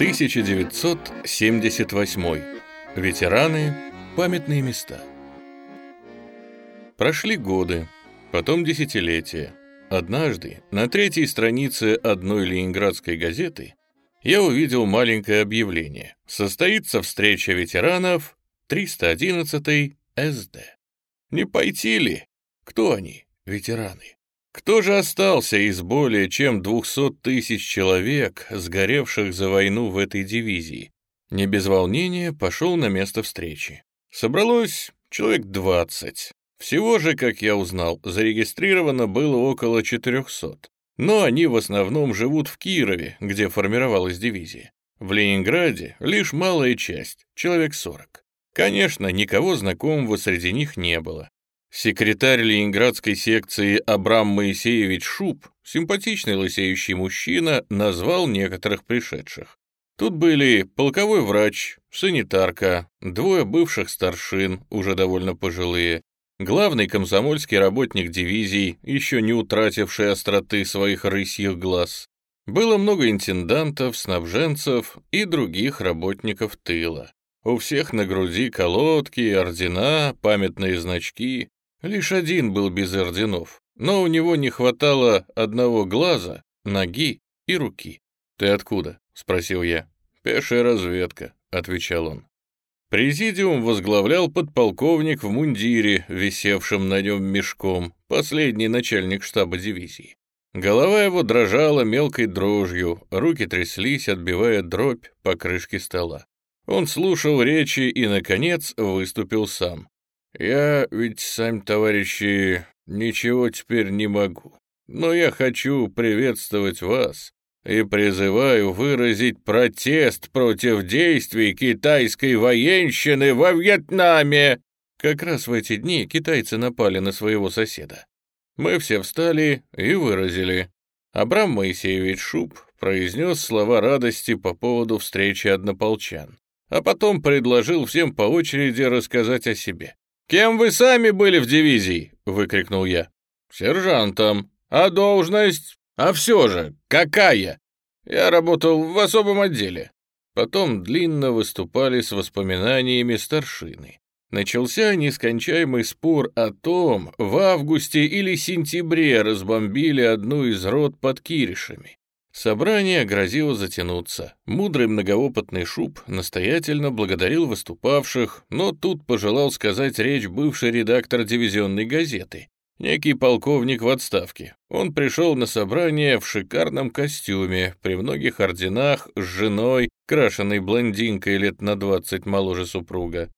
1978. Ветераны. Памятные места. Прошли годы, потом десятилетия. Однажды на третьей странице одной ленинградской газеты я увидел маленькое объявление. Состоится встреча ветеранов 311 СД. Не пойти ли? Кто они, ветераны? Кто же остался из более чем 200 тысяч человек, сгоревших за войну в этой дивизии? Не без волнения пошел на место встречи. Собралось человек 20. Всего же, как я узнал, зарегистрировано было около 400. Но они в основном живут в Кирове, где формировалась дивизия. В Ленинграде лишь малая часть, человек 40. Конечно, никого знакомого среди них не было. Секретарь ленинградской секции Абрам Моисеевич Шуб, симпатичный лысеющий мужчина, назвал некоторых пришедших. Тут были полковой врач, санитарка, двое бывших старшин, уже довольно пожилые, главный комсомольский работник дивизии, еще не утративший остроты своих рысьих глаз. Было много интендантов, снабженцев и других работников тыла. У всех на груди колодки, ордена, памятные значки. Лишь один был без орденов, но у него не хватало одного глаза, ноги и руки. «Ты откуда?» — спросил я. «Пешая разведка», — отвечал он. Президиум возглавлял подполковник в мундире, висевшем на нем мешком, последний начальник штаба дивизии. Голова его дрожала мелкой дрожью, руки тряслись, отбивая дробь по крышке стола. Он слушал речи и, наконец, выступил сам. Я ведь, сами товарищи, ничего теперь не могу. Но я хочу приветствовать вас и призываю выразить протест против действий китайской военщины во Вьетнаме. Как раз в эти дни китайцы напали на своего соседа. Мы все встали и выразили. Абрам Моисеевич Шуб произнес слова радости по поводу встречи однополчан, а потом предложил всем по очереди рассказать о себе. «Кем вы сами были в дивизии?» — выкрикнул я. «Сержантом. А должность? А все же, какая?» «Я работал в особом отделе». Потом длинно выступали с воспоминаниями старшины. Начался нескончаемый спор о том, в августе или сентябре разбомбили одну из рот под Киришами. Собрание грозило затянуться. Мудрый многоопытный Шуб настоятельно благодарил выступавших, но тут пожелал сказать речь бывший редактор дивизионной газеты, некий полковник в отставке. Он пришел на собрание в шикарном костюме, при многих орденах, с женой, крашенной блондинкой лет на двадцать моложе супруга.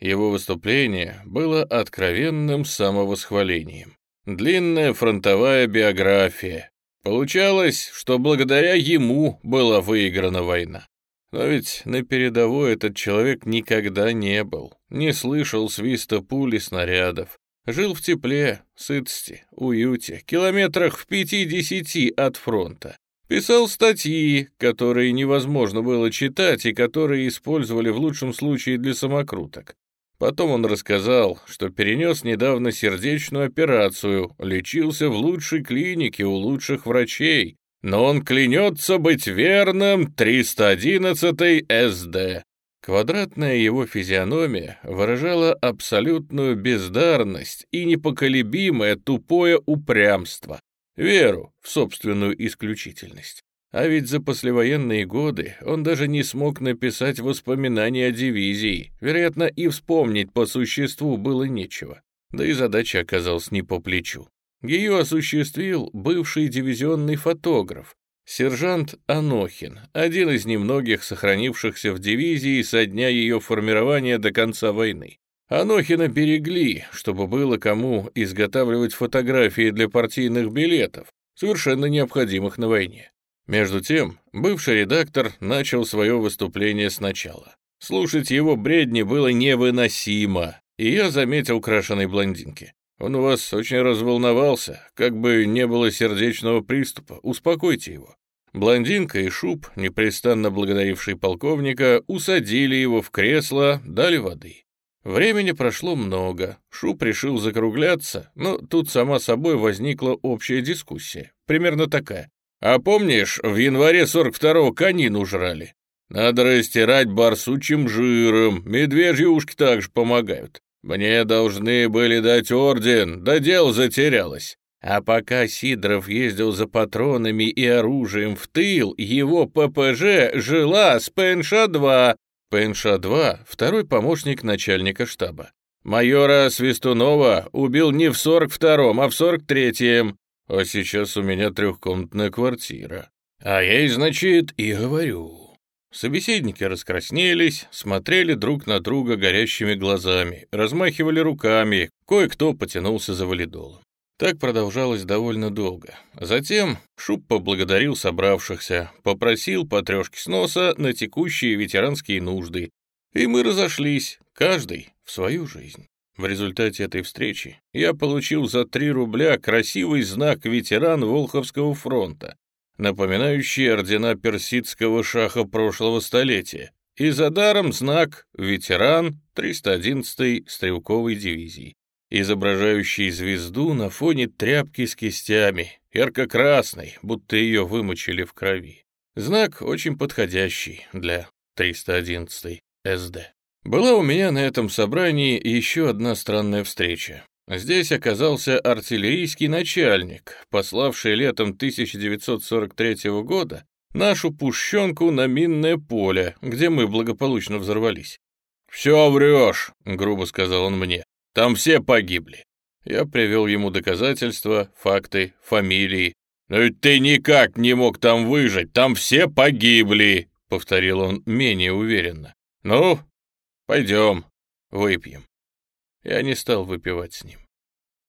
Его выступление было откровенным самовосхвалением. Длинная фронтовая биография, Получалось, что благодаря ему была выиграна война. Но ведь на передовой этот человек никогда не был, не слышал свиста пули снарядов, жил в тепле, сытости, уюте, километрах в пяти-десяти от фронта. Писал статьи, которые невозможно было читать и которые использовали в лучшем случае для самокруток. Потом он рассказал, что перенес недавно сердечную операцию, лечился в лучшей клинике у лучших врачей, но он клянется быть верным 311 СД. Квадратная его физиономия выражала абсолютную бездарность и непоколебимое тупое упрямство, веру в собственную исключительность. А ведь за послевоенные годы он даже не смог написать воспоминания о дивизии. Вероятно, и вспомнить по существу было нечего. Да и задача оказалась не по плечу. Ее осуществил бывший дивизионный фотограф, сержант Анохин, один из немногих сохранившихся в дивизии со дня ее формирования до конца войны. Анохина берегли, чтобы было кому изготавливать фотографии для партийных билетов, совершенно необходимых на войне. Между тем, бывший редактор начал свое выступление сначала. Слушать его бредни было невыносимо, и я заметил крашеной блондинки. Он у вас очень разволновался, как бы не было сердечного приступа, успокойте его. Блондинка и Шуб, непрестанно благодаривший полковника, усадили его в кресло, дали воды. Времени прошло много, Шуб решил закругляться, но тут сама собой возникла общая дискуссия, примерно такая. А помнишь, в январе 42-го конину жрали? Надо растирать барсучим жиром, медвежьи ушки также помогают. Мне должны были дать орден, да дело затерялось. А пока Сидоров ездил за патронами и оружием в тыл, его ППЖ жила с ПНШ-2. ПНШ-2 — второй помощник начальника штаба. Майора Свистунова убил не в 42-м, а в 43-м. А сейчас у меня трехкомнатная квартира. А я ей, значит, и говорю. Собеседники раскраснелись, смотрели друг на друга горящими глазами, размахивали руками, кое-кто потянулся за валидолом. Так продолжалось довольно долго. Затем Шуб поблагодарил собравшихся, попросил по трешке с носа на текущие ветеранские нужды, и мы разошлись, каждый в свою жизнь. В результате этой встречи я получил за 3 рубля красивый знак ветеран Волховского фронта, напоминающий ордена персидского шаха прошлого столетия, и за даром знак «Ветеран 311-й стрелковой дивизии» изображающий звезду на фоне тряпки с кистями, ярко-красной, будто ее вымочили в крови. Знак очень подходящий для 311 СД. Была у меня на этом собрании еще одна странная встреча. Здесь оказался артиллерийский начальник, пославший летом 1943 года нашу пущенку на минное поле, где мы благополучно взорвались. «Все врешь», — грубо сказал он мне. Там все погибли. Я привел ему доказательства, факты, фамилии. «Но ведь ты никак не мог там выжить, там все погибли», — повторил он менее уверенно. «Ну, пойдем, выпьем». Я не стал выпивать с ним.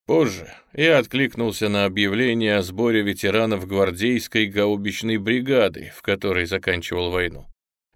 Позже я откликнулся на объявление о сборе ветеранов гвардейской гаубичной бригады, в которой заканчивал войну.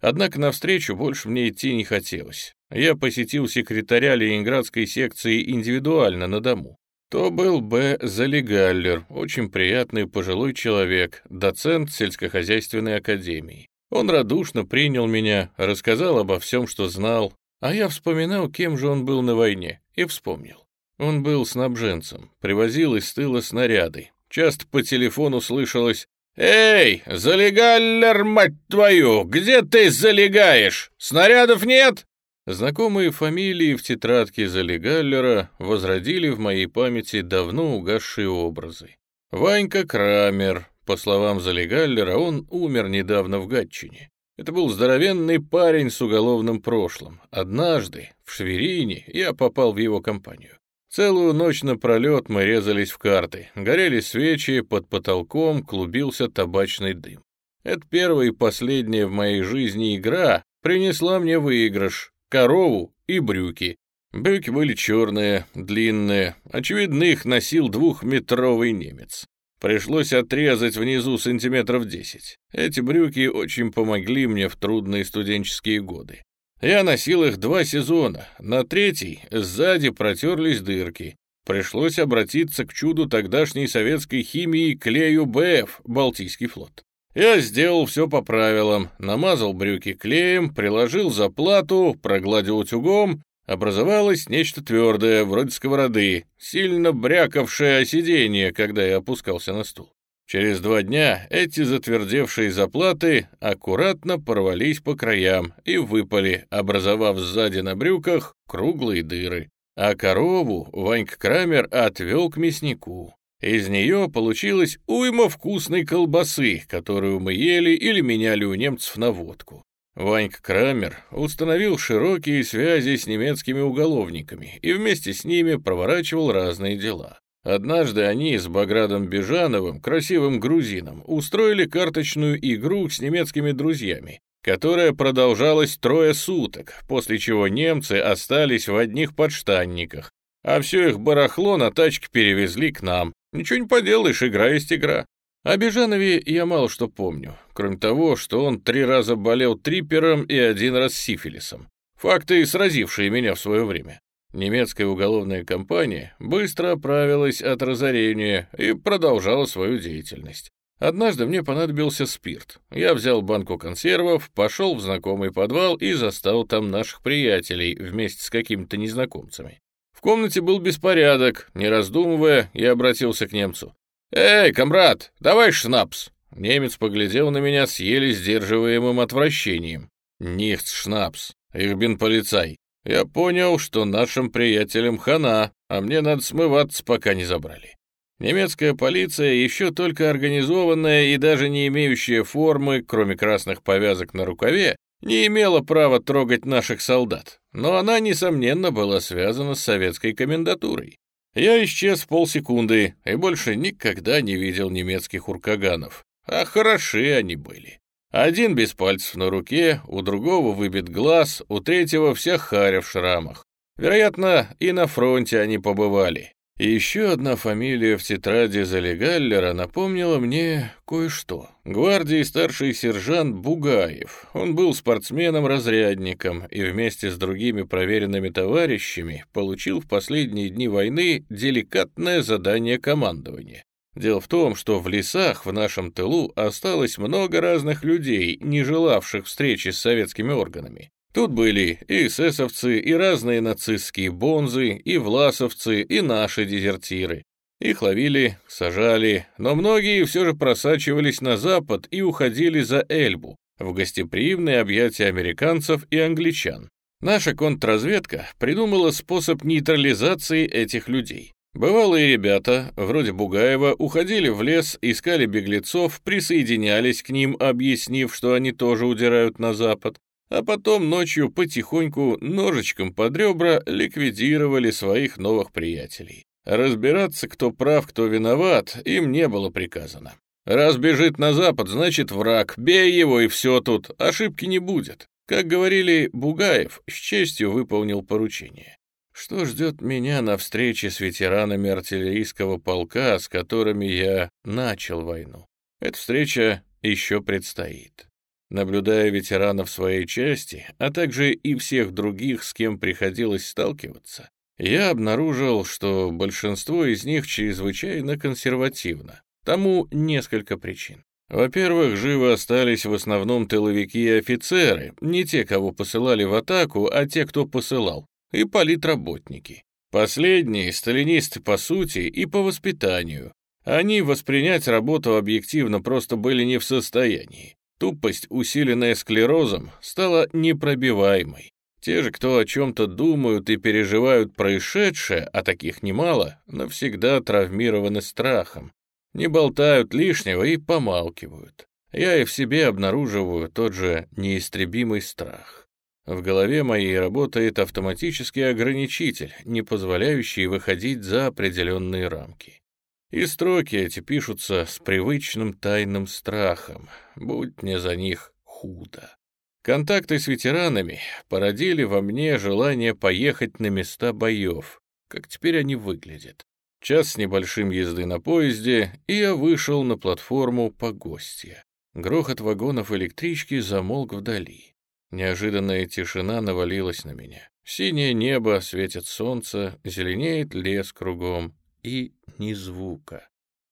Однако навстречу больше мне идти не хотелось. Я посетил секретаря Ленинградской секции индивидуально на дому. То был Б. Залегаллер, очень приятный пожилой человек, доцент сельскохозяйственной академии. Он радушно принял меня, рассказал обо всем, что знал, а я вспоминал, кем же он был на войне, и вспомнил. Он был снабженцем, привозил из тыла снаряды. Часто по телефону слышалось «Эй, залегаллер, мать твою, где ты залегаешь? Снарядов нет?» Знакомые фамилии в тетрадке Залегаллера возродили в моей памяти давно угасшие образы. Ванька Крамер, по словам Залегаллера, он умер недавно в Гатчине. Это был здоровенный парень с уголовным прошлым. Однажды, в Шверине, я попал в его компанию. Целую ночь напролет мы резались в карты, горели свечи, под потолком клубился табачный дым. Это первая и последняя в моей жизни игра принесла мне выигрыш, корову и брюки. Брюки были черные, длинные, очевидно, их носил двухметровый немец. Пришлось отрезать внизу сантиметров десять. Эти брюки очень помогли мне в трудные студенческие годы. Я носил их два сезона, на третий сзади протерлись дырки. Пришлось обратиться к чуду тогдашней советской химии клею БФ, Балтийский флот. Я сделал все по правилам, намазал брюки клеем, приложил заплату, прогладил утюгом. Образовалось нечто твердое, вроде сковороды, сильно брякавшее о сиденье, когда я опускался на стул. Через два дня эти затвердевшие заплаты аккуратно порвались по краям и выпали, образовав сзади на брюках круглые дыры. А корову Ванька Крамер отвел к мяснику. Из нее получилась уйма вкусной колбасы, которую мы ели или меняли у немцев на водку. Ванька Крамер установил широкие связи с немецкими уголовниками и вместе с ними проворачивал разные дела. Однажды они с Баградом Бежановым, красивым грузином, устроили карточную игру с немецкими друзьями, которая продолжалась трое суток, после чего немцы остались в одних подштанниках, а все их барахло на тачке перевезли к нам, Ничего не поделаешь, игра есть игра. О Бежанове я мало что помню, кроме того, что он три раза болел трипером и один раз сифилисом. Факты, сразившие меня в свое время. Немецкая уголовная компания быстро оправилась от разорения и продолжала свою деятельность. Однажды мне понадобился спирт. Я взял банку консервов, пошел в знакомый подвал и застал там наших приятелей вместе с какими-то незнакомцами комнате был беспорядок. Не раздумывая, я обратился к немцу. «Эй, комрад, давай шнапс!» Немец поглядел на меня с еле сдерживаемым отвращением. «Нихтс шнапс, их полицай. Я понял, что нашим приятелям хана, а мне надо смываться, пока не забрали. Немецкая полиция, еще только организованная и даже не имеющая формы, кроме красных повязок на рукаве, не имела права трогать наших солдат, но она, несомненно, была связана с советской комендатурой. Я исчез полсекунды и больше никогда не видел немецких уркаганов. А хороши они были. Один без пальцев на руке, у другого выбит глаз, у третьего вся харя в шрамах. Вероятно, и на фронте они побывали. И еще одна фамилия в тетради Залегаллера напомнила мне кое-что. Гвардии старший сержант Бугаев. Он был спортсменом-разрядником и вместе с другими проверенными товарищами получил в последние дни войны деликатное задание командования. Дело в том, что в лесах в нашем тылу осталось много разных людей, не желавших встречи с советскими органами. Тут были и эсэсовцы, и разные нацистские бонзы, и власовцы, и наши дезертиры. Их ловили, сажали, но многие все же просачивались на запад и уходили за Эльбу, в гостеприимные объятия американцев и англичан. Наша контрразведка придумала способ нейтрализации этих людей. Бывалые ребята, вроде Бугаева, уходили в лес, искали беглецов, присоединялись к ним, объяснив, что они тоже удирают на запад, а потом ночью потихоньку ножичком под ребра ликвидировали своих новых приятелей. Разбираться, кто прав, кто виноват, им не было приказано. Раз бежит на запад, значит враг, бей его и все тут, ошибки не будет. Как говорили, Бугаев с честью выполнил поручение. Что ждет меня на встрече с ветеранами артиллерийского полка, с которыми я начал войну? Эта встреча еще предстоит. Наблюдая ветеранов своей части, а также и всех других, с кем приходилось сталкиваться, я обнаружил, что большинство из них чрезвычайно консервативно. Тому несколько причин. Во-первых, живы остались в основном тыловики и офицеры, не те, кого посылали в атаку, а те, кто посылал, и политработники. Последние — сталинисты по сути и по воспитанию. Они воспринять работу объективно просто были не в состоянии. Тупость, усиленная склерозом, стала непробиваемой. Те же, кто о чем-то думают и переживают происшедшее, а таких немало, навсегда травмированы страхом, не болтают лишнего и помалкивают. Я и в себе обнаруживаю тот же неистребимый страх. В голове моей работает автоматический ограничитель, не позволяющий выходить за определенные рамки. И строки эти пишутся с привычным тайным страхом, будь мне за них худо. Контакты с ветеранами породили во мне желание поехать на места боев, как теперь они выглядят. Час с небольшим езды на поезде, и я вышел на платформу Погостья. Грохот вагонов электрички замолк вдали. Неожиданная тишина навалилась на меня. Синее небо, светит солнце, зеленеет лес кругом, и ни звука.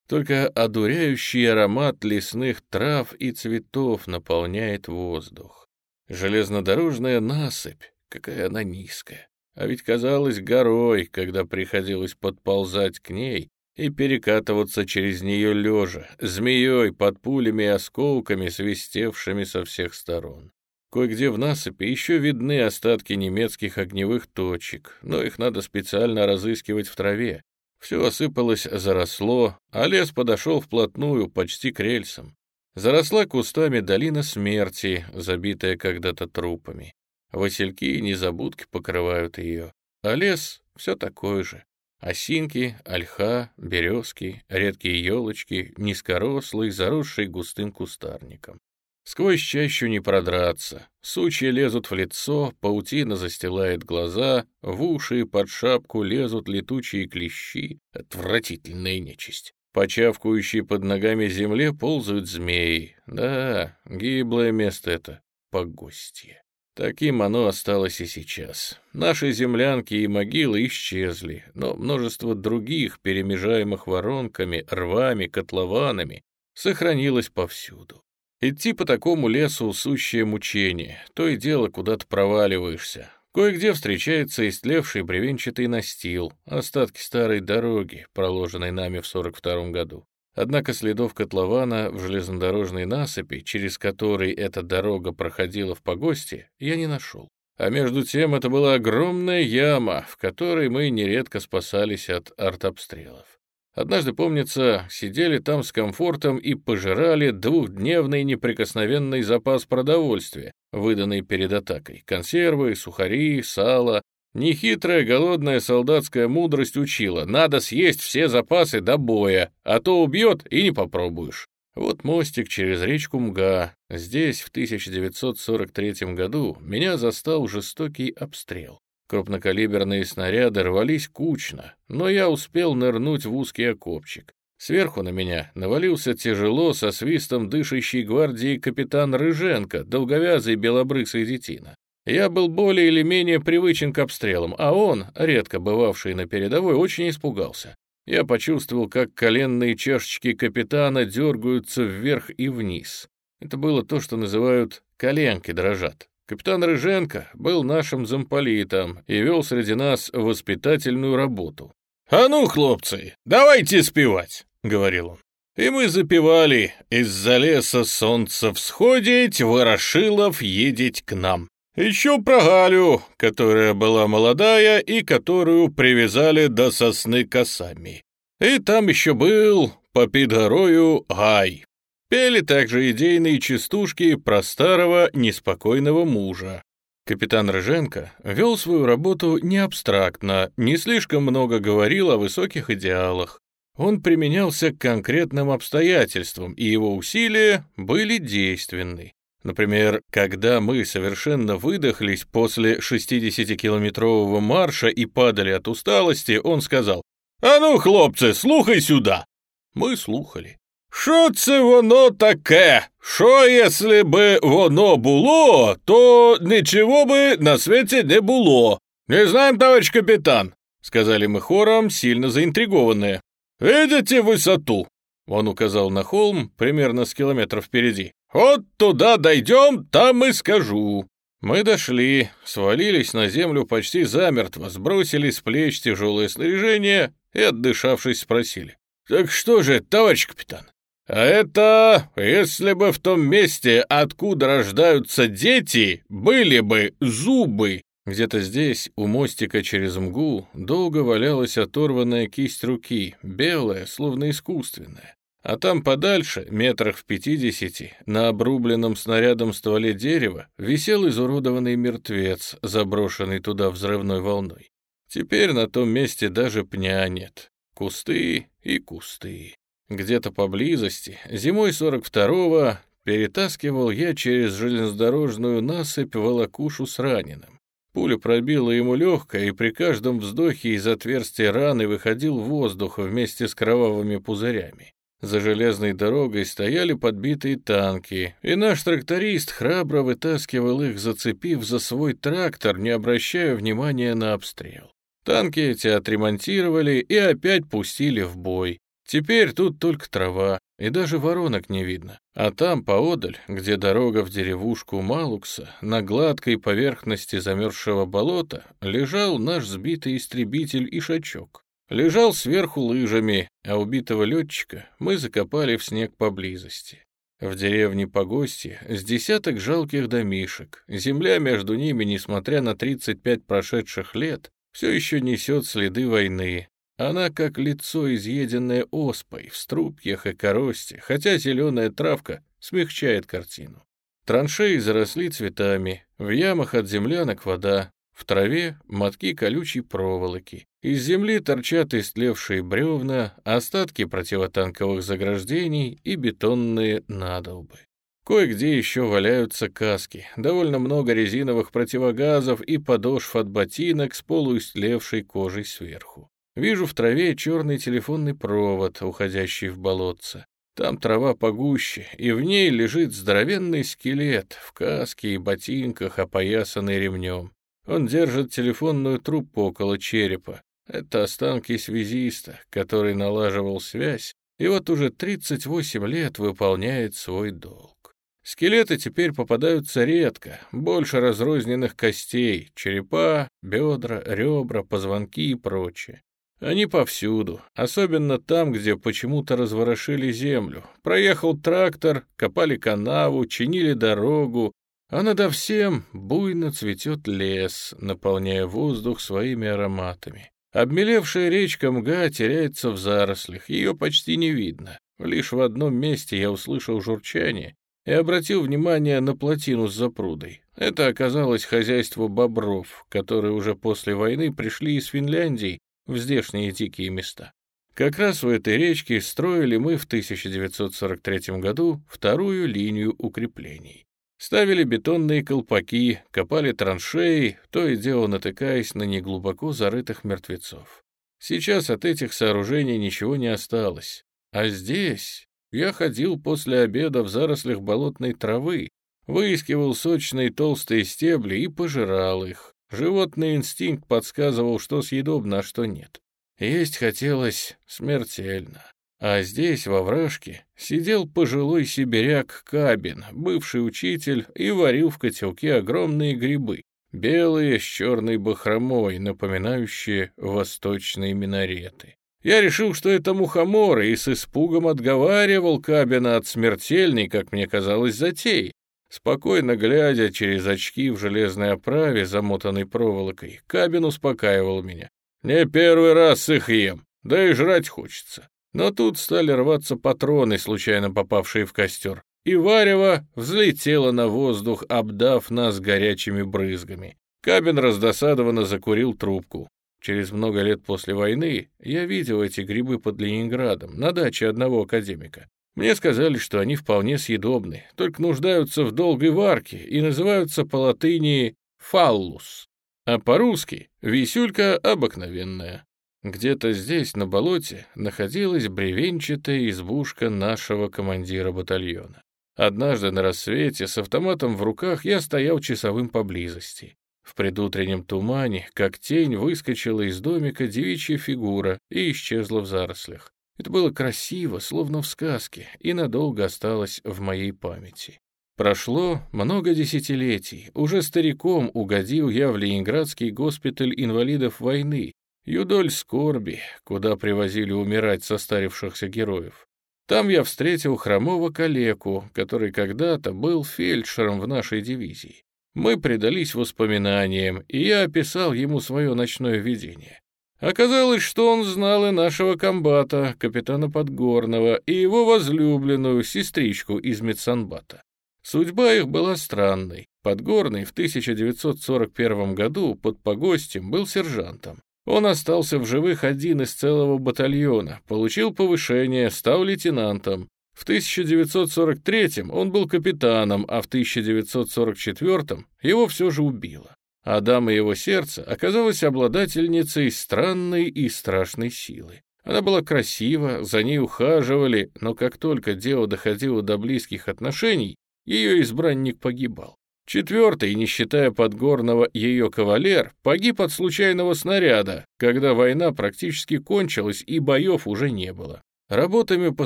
Только одуряющий аромат лесных трав и цветов наполняет воздух. Железнодорожная насыпь, какая она низкая. А ведь казалось горой, когда приходилось подползать к ней и перекатываться через нее лежа, змеей под пулями и осколками, свистевшими со всех сторон. Кое-где в насыпи еще видны остатки немецких огневых точек, но их надо специально разыскивать в траве, все осыпалось, заросло, а лес подошел вплотную, почти к рельсам. Заросла кустами долина смерти, забитая когда-то трупами. Васильки и незабудки покрывают ее, а лес все такой же. Осинки, ольха, березки, редкие елочки, низкорослый, заросший густым кустарником. Сквозь чащу не продраться. Сучья лезут в лицо, паутина застилает глаза, в уши и под шапку лезут летучие клещи. Отвратительная нечисть. По чавкающей под ногами земле ползают змеи. Да, гиблое место это, погостье. Таким оно осталось и сейчас. Наши землянки и могилы исчезли, но множество других, перемежаемых воронками, рвами, котлованами, сохранилось повсюду. Идти по такому лесу — сущее мучение, то и дело куда-то проваливаешься. Кое-где встречается истлевший бревенчатый настил, остатки старой дороги, проложенной нами в 42 году. Однако следов котлована в железнодорожной насыпи, через который эта дорога проходила в погосте, я не нашел. А между тем это была огромная яма, в которой мы нередко спасались от артобстрелов. Однажды, помнится, сидели там с комфортом и пожирали двухдневный неприкосновенный запас продовольствия, выданный перед атакой. Консервы, сухари, сало. Нехитрая голодная солдатская мудрость учила, надо съесть все запасы до боя, а то убьет и не попробуешь. Вот мостик через речку Мга. Здесь в 1943 году меня застал жестокий обстрел. Крупнокалиберные снаряды рвались кучно, но я успел нырнуть в узкий окопчик. Сверху на меня навалился тяжело со свистом дышащий гвардии капитан Рыженко, долговязый белобрысый детина. Я был более или менее привычен к обстрелам, а он, редко бывавший на передовой, очень испугался. Я почувствовал, как коленные чашечки капитана дергаются вверх и вниз. Это было то, что называют «коленки дрожат». Капитан Рыженко был нашим замполитом и вел среди нас воспитательную работу. «А ну, хлопцы, давайте спевать!» — говорил он. И мы запевали «Из-за леса солнце всходить, Ворошилов едеть к нам». Еще про Галю, которая была молодая и которую привязали до сосны косами. И там еще был по горою Гай. Пели также идейные частушки про старого неспокойного мужа. Капитан Рыженко вел свою работу не абстрактно, не слишком много говорил о высоких идеалах. Он применялся к конкретным обстоятельствам, и его усилия были действенны. Например, когда мы совершенно выдохлись после 60-километрового марша и падали от усталости, он сказал «А ну, хлопцы, слухай сюда!» Мы слухали. «Що це воно таке? Що, якщо би воно було, то ничего бы на свете не было. Не знаем, товарищ капитан», — сказали мы хором, сильно заинтригованные. «Видите высоту?» Он указал на холм, примерно с километров впереди. «Вот туда дойдем, там и скажу». Мы дошли, свалились на землю почти замертво, сбросили с плеч тяжелое снаряжение и, отдышавшись, спросили. «Так что же, товарищ капитан, а это, если бы в том месте, откуда рождаются дети, были бы зубы?» Где-то здесь, у мостика через мгу, долго валялась оторванная кисть руки, белая, словно искусственная. А там подальше, метрах в пятидесяти, на обрубленном снарядом стволе дерева, висел изуродованный мертвец, заброшенный туда взрывной волной. Теперь на том месте даже пня нет. Кусты и кусты. Где-то поблизости, зимой 42-го, перетаскивал я через железнодорожную насыпь волокушу с раненым. Пуля пробила ему легкое, и при каждом вздохе из отверстия раны выходил воздух вместе с кровавыми пузырями. За железной дорогой стояли подбитые танки, и наш тракторист храбро вытаскивал их, зацепив за свой трактор, не обращая внимания на обстрел. Танки эти отремонтировали и опять пустили в бой. Теперь тут только трава, и даже воронок не видно. А там, поодаль, где дорога в деревушку Малукса, на гладкой поверхности замерзшего болота, лежал наш сбитый истребитель Ишачок. Лежал сверху лыжами, а убитого летчика мы закопали в снег поблизости. В деревне Погости с десяток жалких домишек. Земля между ними, несмотря на 35 прошедших лет, все еще несет следы войны. Она как лицо, изъеденное оспой, в струпьях и коросте, хотя зеленая травка смягчает картину. Траншеи заросли цветами, в ямах от землянок вода, в траве мотки колючей проволоки. Из земли торчат истлевшие бревна, остатки противотанковых заграждений и бетонные надолбы. Кое-где еще валяются каски, довольно много резиновых противогазов и подошв от ботинок с полуистлевшей кожей сверху. Вижу в траве черный телефонный провод, уходящий в болотце. Там трава погуще, и в ней лежит здоровенный скелет в каске и ботинках, опоясанный ремнем. Он держит телефонную трубку около черепа. Это останки связиста, который налаживал связь, и вот уже 38 лет выполняет свой долг. Скелеты теперь попадаются редко, больше разрозненных костей, черепа, бедра, ребра, позвонки и прочее. Они повсюду, особенно там, где почему-то разворошили землю. Проехал трактор, копали канаву, чинили дорогу, а надо всем буйно цветет лес, наполняя воздух своими ароматами. Обмелевшая речка Мга теряется в зарослях, ее почти не видно. Лишь в одном месте я услышал журчание и обратил внимание на плотину с запрудой. Это оказалось хозяйство бобров, которые уже после войны пришли из Финляндии в здешние дикие места. Как раз у этой речки строили мы в 1943 году вторую линию укреплений. Ставили бетонные колпаки, копали траншеи, то и дело натыкаясь на неглубоко зарытых мертвецов. Сейчас от этих сооружений ничего не осталось. А здесь я ходил после обеда в зарослях болотной травы, выискивал сочные толстые стебли и пожирал их, Животный инстинкт подсказывал, что съедобно, а что нет. Есть хотелось смертельно. А здесь, во вражке, сидел пожилой сибиряк Кабин, бывший учитель, и варил в котелке огромные грибы, белые с черной бахромой, напоминающие восточные минареты. Я решил, что это мухоморы, и с испугом отговаривал Кабина от смертельной, как мне казалось, затеи. Спокойно глядя через очки в железной оправе, замотанной проволокой, Кабин успокаивал меня. «Не первый раз их ем, да и жрать хочется». Но тут стали рваться патроны, случайно попавшие в костер, и варево взлетело на воздух, обдав нас горячими брызгами. Кабин раздосадованно закурил трубку. Через много лет после войны я видел эти грибы под Ленинградом, на даче одного академика. Мне сказали, что они вполне съедобны, только нуждаются в долгой варке и называются по латыни «фаллус», а по-русски «висюлька обыкновенная». Где-то здесь, на болоте, находилась бревенчатая избушка нашего командира батальона. Однажды на рассвете с автоматом в руках я стоял часовым поблизости. В предутреннем тумане, как тень, выскочила из домика девичья фигура и исчезла в зарослях. Это было красиво, словно в сказке, и надолго осталось в моей памяти. Прошло много десятилетий. Уже стариком угодил я в Ленинградский госпиталь инвалидов войны, юдоль скорби, куда привозили умирать состарившихся героев. Там я встретил хромого калеку, который когда-то был фельдшером в нашей дивизии. Мы предались воспоминаниям, и я описал ему свое ночное видение. Оказалось, что он знал и нашего комбата, капитана Подгорного, и его возлюбленную, сестричку из медсанбата. Судьба их была странной. Подгорный в 1941 году под Погостем был сержантом. Он остался в живых один из целого батальона, получил повышение, стал лейтенантом. В 1943 он был капитаном, а в 1944 его все же убило а дама его сердца оказалась обладательницей странной и страшной силы. Она была красива, за ней ухаживали, но как только дело доходило до близких отношений, ее избранник погибал. Четвертый, не считая подгорного ее кавалер, погиб от случайного снаряда, когда война практически кончилась и боев уже не было. Работами по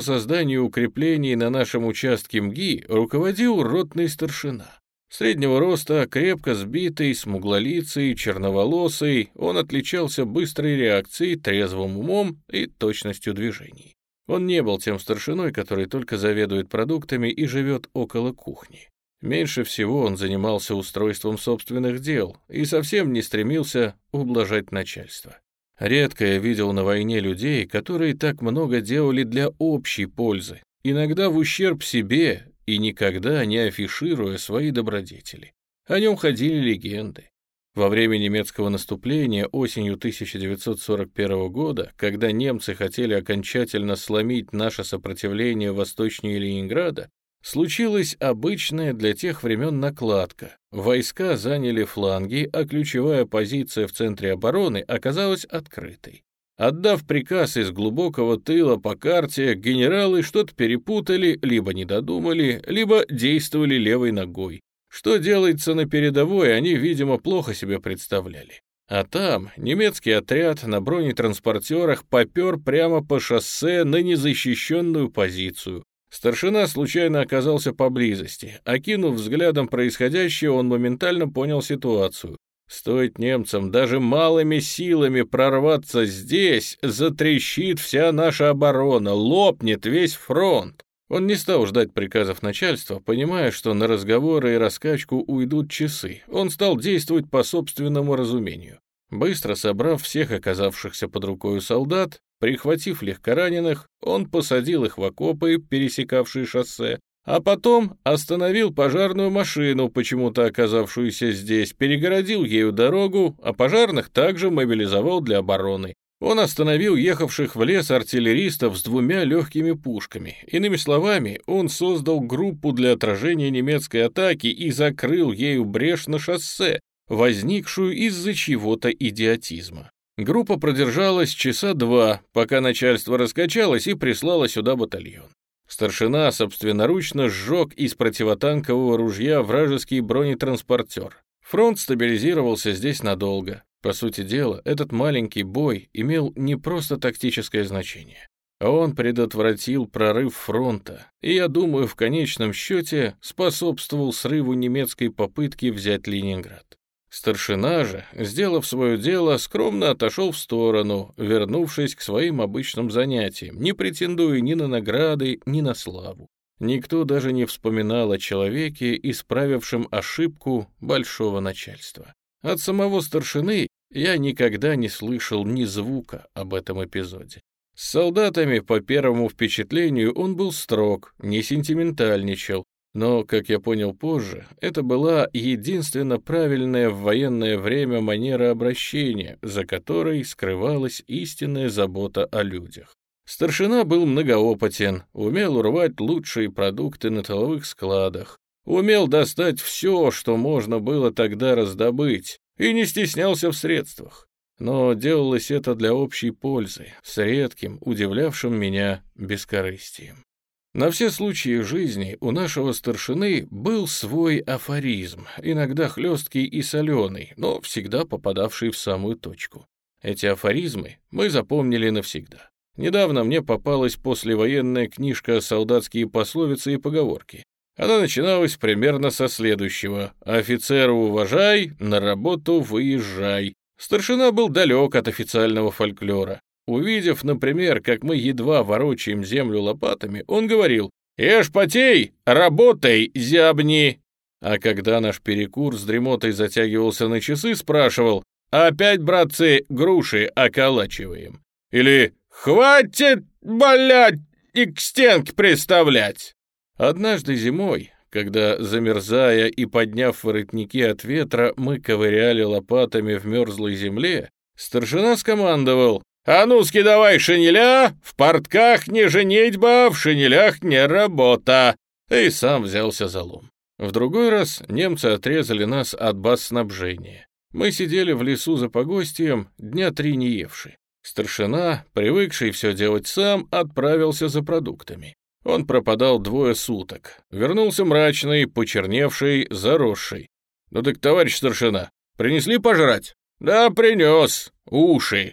созданию укреплений на нашем участке МГИ руководил ротный старшина. Среднего роста, крепко сбитый, смуглолицый, черноволосый, он отличался быстрой реакцией, трезвым умом и точностью движений. Он не был тем старшиной, который только заведует продуктами и живет около кухни. Меньше всего он занимался устройством собственных дел и совсем не стремился ублажать начальство. Редко я видел на войне людей, которые так много делали для общей пользы, иногда в ущерб себе и никогда не афишируя свои добродетели. О нем ходили легенды. Во время немецкого наступления осенью 1941 года, когда немцы хотели окончательно сломить наше сопротивление восточнее Ленинграда, случилась обычная для тех времен накладка. Войска заняли фланги, а ключевая позиция в центре обороны оказалась открытой. Отдав приказ из глубокого тыла по карте, генералы что-то перепутали, либо не додумали, либо действовали левой ногой. Что делается на передовой, они, видимо, плохо себе представляли. А там немецкий отряд на бронетранспортерах попер прямо по шоссе на незащищенную позицию. Старшина случайно оказался поблизости. Окинув взглядом происходящее, он моментально понял ситуацию. Стоит немцам даже малыми силами прорваться здесь, затрещит вся наша оборона, лопнет весь фронт. Он не стал ждать приказов начальства, понимая, что на разговоры и раскачку уйдут часы. Он стал действовать по собственному разумению. Быстро собрав всех оказавшихся под рукой солдат, прихватив легкораненых, он посадил их в окопы, пересекавшие шоссе, а потом остановил пожарную машину, почему-то оказавшуюся здесь, перегородил ею дорогу, а пожарных также мобилизовал для обороны. Он остановил ехавших в лес артиллеристов с двумя легкими пушками. Иными словами, он создал группу для отражения немецкой атаки и закрыл ею брешь на шоссе, возникшую из-за чего-то идиотизма. Группа продержалась часа два, пока начальство раскачалось и прислало сюда батальон. Старшина собственноручно сжег из противотанкового ружья вражеский бронетранспортер. Фронт стабилизировался здесь надолго. По сути дела, этот маленький бой имел не просто тактическое значение. Он предотвратил прорыв фронта, и, я думаю, в конечном счете способствовал срыву немецкой попытки взять Ленинград. Старшина же, сделав свое дело, скромно отошел в сторону, вернувшись к своим обычным занятиям, не претендуя ни на награды, ни на славу. Никто даже не вспоминал о человеке, исправившем ошибку большого начальства. От самого старшины я никогда не слышал ни звука об этом эпизоде. С солдатами, по первому впечатлению, он был строг, не сентиментальничал, но, как я понял позже, это была единственно правильная в военное время манера обращения, за которой скрывалась истинная забота о людях. Старшина был многоопытен, умел урвать лучшие продукты на тыловых складах, умел достать все, что можно было тогда раздобыть, и не стеснялся в средствах. Но делалось это для общей пользы, с редким, удивлявшим меня бескорыстием. На все случаи жизни у нашего старшины был свой афоризм, иногда хлесткий и соленый, но всегда попадавший в самую точку. Эти афоризмы мы запомнили навсегда. Недавно мне попалась послевоенная книжка «Солдатские пословицы и поговорки». Она начиналась примерно со следующего «Офицера уважай, на работу выезжай». Старшина был далек от официального фольклора. Увидев, например, как мы едва ворочаем землю лопатами, он говорил «Ешь потей, работай, зябни!» А когда наш перекур с дремотой затягивался на часы, спрашивал «Опять, братцы, груши околачиваем?» Или «Хватит, блядь, и к стенке приставлять!» Однажды зимой, когда, замерзая и подняв воротники от ветра, мы ковыряли лопатами в мерзлой земле, старшина скомандовал «А ну-ски давай шинеля, в портках не женитьба, в шинелях не работа!» И сам взялся за лом. В другой раз немцы отрезали нас от баз снабжения. Мы сидели в лесу за погостием, дня три не евши. Старшина, привыкший все делать сам, отправился за продуктами. Он пропадал двое суток. Вернулся мрачный, почерневший, заросший. «Ну так, товарищ старшина, принесли пожрать?» «Да, принес. Уши».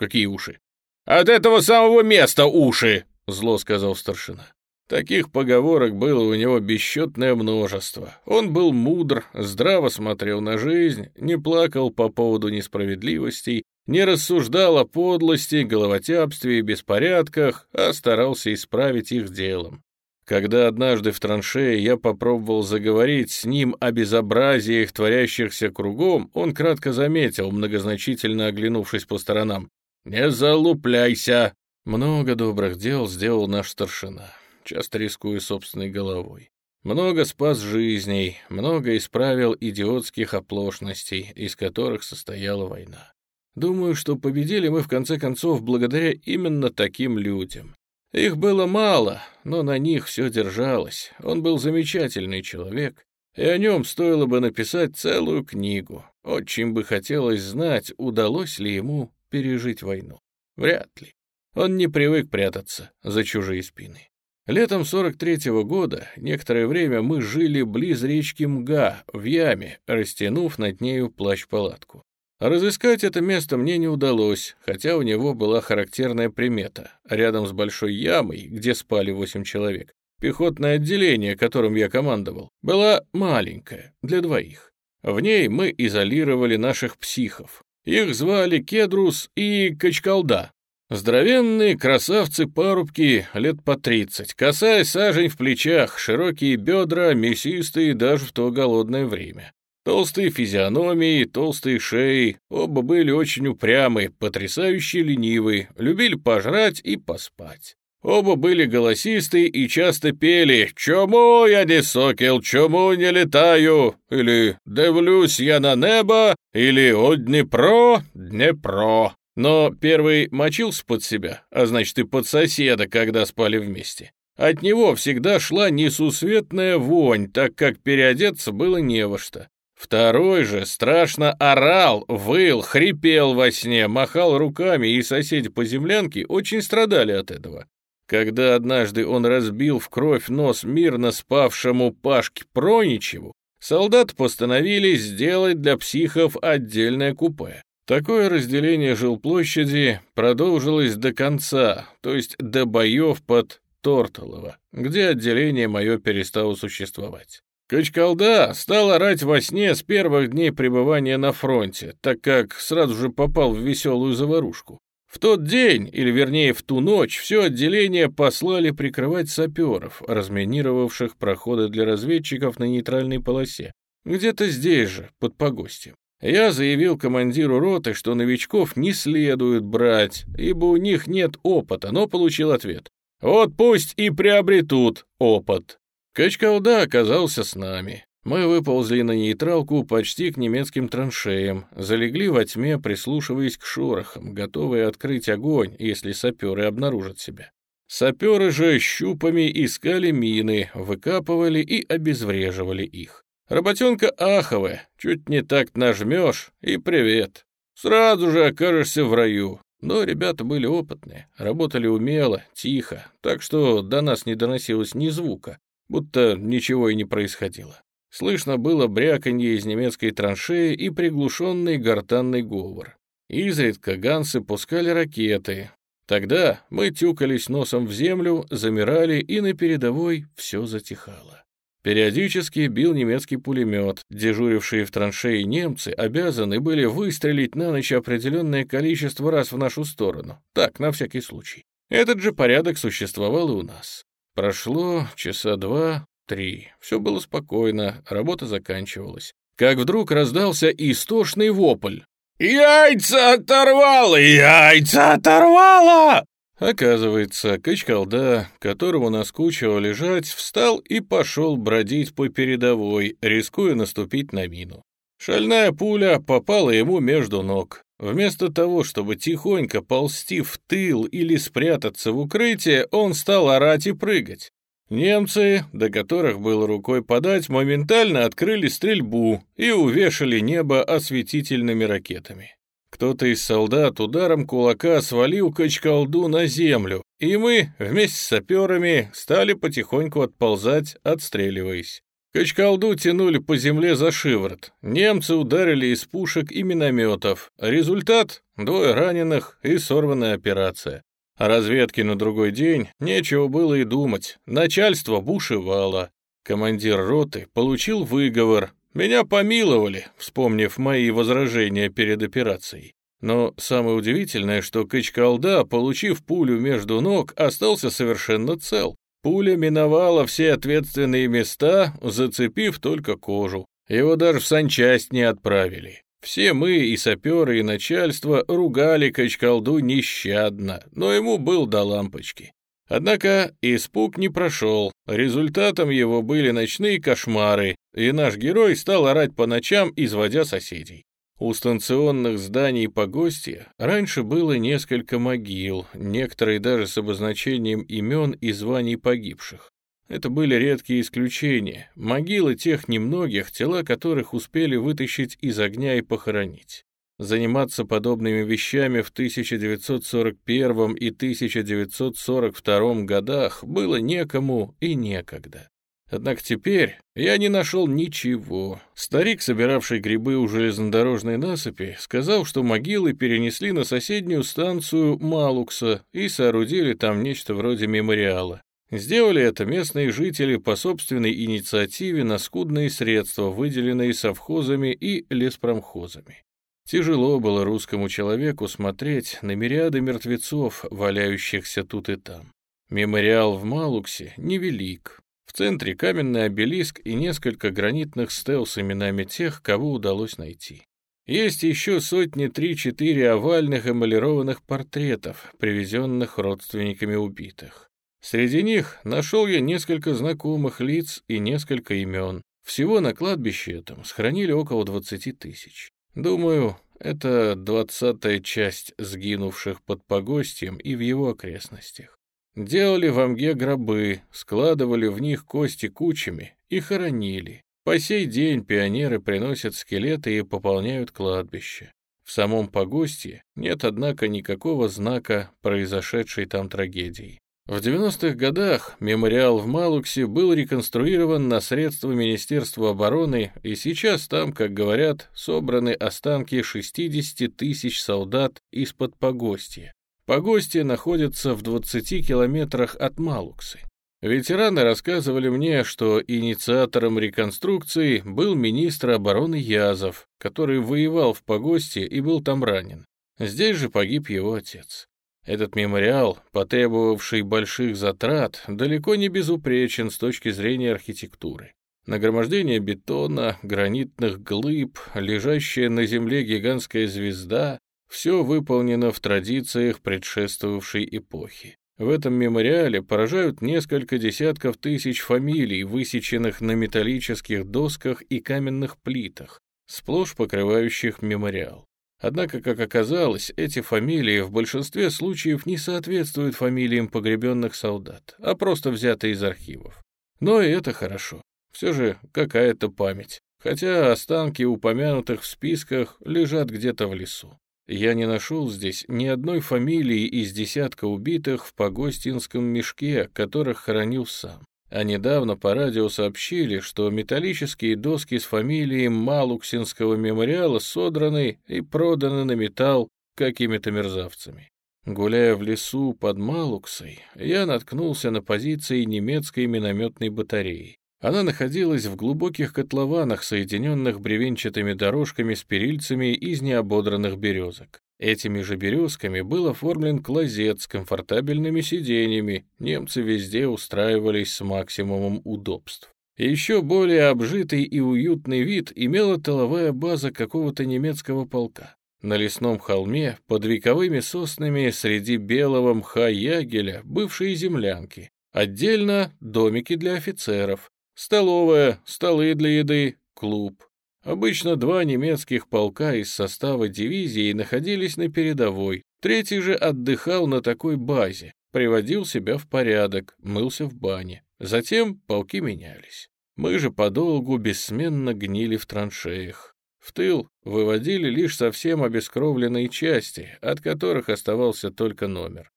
«Какие уши?» «От этого самого места уши!» — зло сказал старшина. Таких поговорок было у него бесчетное множество. Он был мудр, здраво смотрел на жизнь, не плакал по поводу несправедливостей, не рассуждал о подлости, головотяпстве и беспорядках, а старался исправить их делом. Когда однажды в траншее я попробовал заговорить с ним о безобразиях, творящихся кругом, он кратко заметил, многозначительно оглянувшись по сторонам. «Не залупляйся!» Много добрых дел сделал наш старшина часто рискуя собственной головой. Много спас жизней, много исправил идиотских оплошностей, из которых состояла война. Думаю, что победили мы в конце концов благодаря именно таким людям. Их было мало, но на них все держалось. Он был замечательный человек, и о нем стоило бы написать целую книгу. Очень бы хотелось знать, удалось ли ему пережить войну. Вряд ли. Он не привык прятаться за чужие спины. Летом 43-го года некоторое время мы жили близ речки Мга, в яме, растянув над нею плащ-палатку. Разыскать это место мне не удалось, хотя у него была характерная примета. Рядом с большой ямой, где спали восемь человек, пехотное отделение, которым я командовал, было маленькое, для двоих. В ней мы изолировали наших психов. Их звали Кедрус и Качкалда. Здоровенные красавцы-парубки лет по тридцать, косая сажень в плечах, широкие бедра, мясистые даже в то голодное время. Толстые физиономии, толстые шеи, оба были очень упрямы, потрясающе ленивы, любили пожрать и поспать. Оба были голосистые и часто пели «Чому я не сокел, чому не летаю?» или «Дивлюсь я на небо» или «О Днепро, Днепро». Но первый мочился под себя, а значит и под соседа, когда спали вместе. От него всегда шла несусветная вонь, так как переодеться было не во что. Второй же страшно орал, выл, хрипел во сне, махал руками, и соседи по землянке очень страдали от этого. Когда однажды он разбил в кровь нос мирно спавшему Пашке Проничеву, солдаты постановили сделать для психов отдельное купе. Такое разделение жилплощади продолжилось до конца, то есть до боев под Тортолово, где отделение мое перестало существовать. Качкалда стал орать во сне с первых дней пребывания на фронте, так как сразу же попал в веселую заварушку. В тот день, или вернее в ту ночь, все отделение послали прикрывать саперов, разминировавших проходы для разведчиков на нейтральной полосе. Где-то здесь же, под погостем. Я заявил командиру роты, что новичков не следует брать, ибо у них нет опыта, но получил ответ. Вот пусть и приобретут опыт. Качкалда оказался с нами. Мы выползли на нейтралку почти к немецким траншеям, залегли во тьме, прислушиваясь к шорохам, готовые открыть огонь, если саперы обнаружат себя. Саперы же щупами искали мины, выкапывали и обезвреживали их. Работенка аховая, чуть не так нажмешь, и привет. Сразу же окажешься в раю. Но ребята были опытные, работали умело, тихо, так что до нас не доносилось ни звука, будто ничего и не происходило. Слышно было бряканье из немецкой траншеи и приглушенный гортанный говор. Изредка гансы пускали ракеты. Тогда мы тюкались носом в землю, замирали, и на передовой все затихало. Периодически бил немецкий пулемет. Дежурившие в траншеи немцы обязаны были выстрелить на ночь определенное количество раз в нашу сторону. Так, на всякий случай. Этот же порядок существовал и у нас. Прошло часа два, три. Все было спокойно, работа заканчивалась. Как вдруг раздался истошный вопль. «Яйца оторвало! Яйца оторвало!» Оказывается, качкалда, которому наскучило лежать, встал и пошел бродить по передовой, рискуя наступить на мину. Шальная пуля попала ему между ног. Вместо того, чтобы тихонько ползти в тыл или спрятаться в укрытие, он стал орать и прыгать. Немцы, до которых было рукой подать, моментально открыли стрельбу и увешали небо осветительными ракетами. Кто-то из солдат ударом кулака свалил качкалду на землю, и мы, вместе с саперами, стали потихоньку отползать, отстреливаясь. Качкалду тянули по земле за шиворот. Немцы ударили из пушек и минометов. Результат — двое раненых и сорванная операция. О разведке на другой день нечего было и думать. Начальство бушевало. Командир роты получил выговор. Меня помиловали, вспомнив мои возражения перед операцией. Но самое удивительное, что Качкалда, получив пулю между ног, остался совершенно цел. Пуля миновала все ответственные места, зацепив только кожу. Его даже в санчасть не отправили. Все мы, и саперы, и начальство, ругали качкалду нещадно, но ему был до лампочки. Однако испуг не прошел, результатом его были ночные кошмары, и наш герой стал орать по ночам, изводя соседей. У станционных зданий погостья раньше было несколько могил, некоторые даже с обозначением имен и званий погибших. Это были редкие исключения, могилы тех немногих, тела которых успели вытащить из огня и похоронить. Заниматься подобными вещами в 1941 и 1942 годах было некому и некогда. Однако теперь я не нашел ничего. Старик, собиравший грибы у железнодорожной насыпи, сказал, что могилы перенесли на соседнюю станцию Малукса и соорудили там нечто вроде мемориала. Сделали это местные жители по собственной инициативе на скудные средства, выделенные совхозами и леспромхозами. Тяжело было русскому человеку смотреть на мириады мертвецов, валяющихся тут и там. Мемориал в Малуксе невелик. В центре каменный обелиск и несколько гранитных стел с именами тех, кого удалось найти. Есть еще сотни три-четыре овальных эмалированных портретов, привезенных родственниками убитых. Среди них нашел я несколько знакомых лиц и несколько имен. Всего на кладбище этом схоронили около 20 тысяч. Думаю, это двадцатая часть сгинувших под погостьем и в его окрестностях. Делали в Амге гробы, складывали в них кости кучами и хоронили. По сей день пионеры приносят скелеты и пополняют кладбище. В самом погостье нет, однако, никакого знака произошедшей там трагедии. В 90-х годах мемориал в Малуксе был реконструирован на средства Министерства обороны, и сейчас там, как говорят, собраны останки 60 тысяч солдат из-под погостья. Погостье находится в 20 километрах от Малуксы. Ветераны рассказывали мне, что инициатором реконструкции был министр обороны Язов, который воевал в Погосте и был там ранен. Здесь же погиб его отец. Этот мемориал, потребовавший больших затрат, далеко не безупречен с точки зрения архитектуры. Нагромождение бетона, гранитных глыб, лежащая на земле гигантская звезда — все выполнено в традициях предшествовавшей эпохи. В этом мемориале поражают несколько десятков тысяч фамилий, высеченных на металлических досках и каменных плитах, сплошь покрывающих мемориал. Однако, как оказалось, эти фамилии в большинстве случаев не соответствуют фамилиям погребенных солдат, а просто взяты из архивов. Но и это хорошо. Все же какая-то память. Хотя останки упомянутых в списках лежат где-то в лесу. Я не нашел здесь ни одной фамилии из десятка убитых в Погостинском мешке, которых хоронил сам. А недавно по радио сообщили, что металлические доски с фамилией Малуксинского мемориала содраны и проданы на металл какими-то мерзавцами. Гуляя в лесу под Малуксой, я наткнулся на позиции немецкой минометной батареи. Она находилась в глубоких котлованах, соединенных бревенчатыми дорожками с перильцами из неободранных березок. Этими же березками был оформлен клозет с комфортабельными сиденьями, немцы везде устраивались с максимумом удобств. Еще более обжитый и уютный вид имела тыловая база какого-то немецкого полка. На лесном холме, под вековыми соснами, среди белого мха ягеля, бывшие землянки. Отдельно домики для офицеров, столовая, столы для еды, клуб. Обычно два немецких полка из состава дивизии находились на передовой, третий же отдыхал на такой базе, приводил себя в порядок, мылся в бане. Затем полки менялись. Мы же подолгу бессменно гнили в траншеях. В тыл выводили лишь совсем обескровленные части, от которых оставался только номер.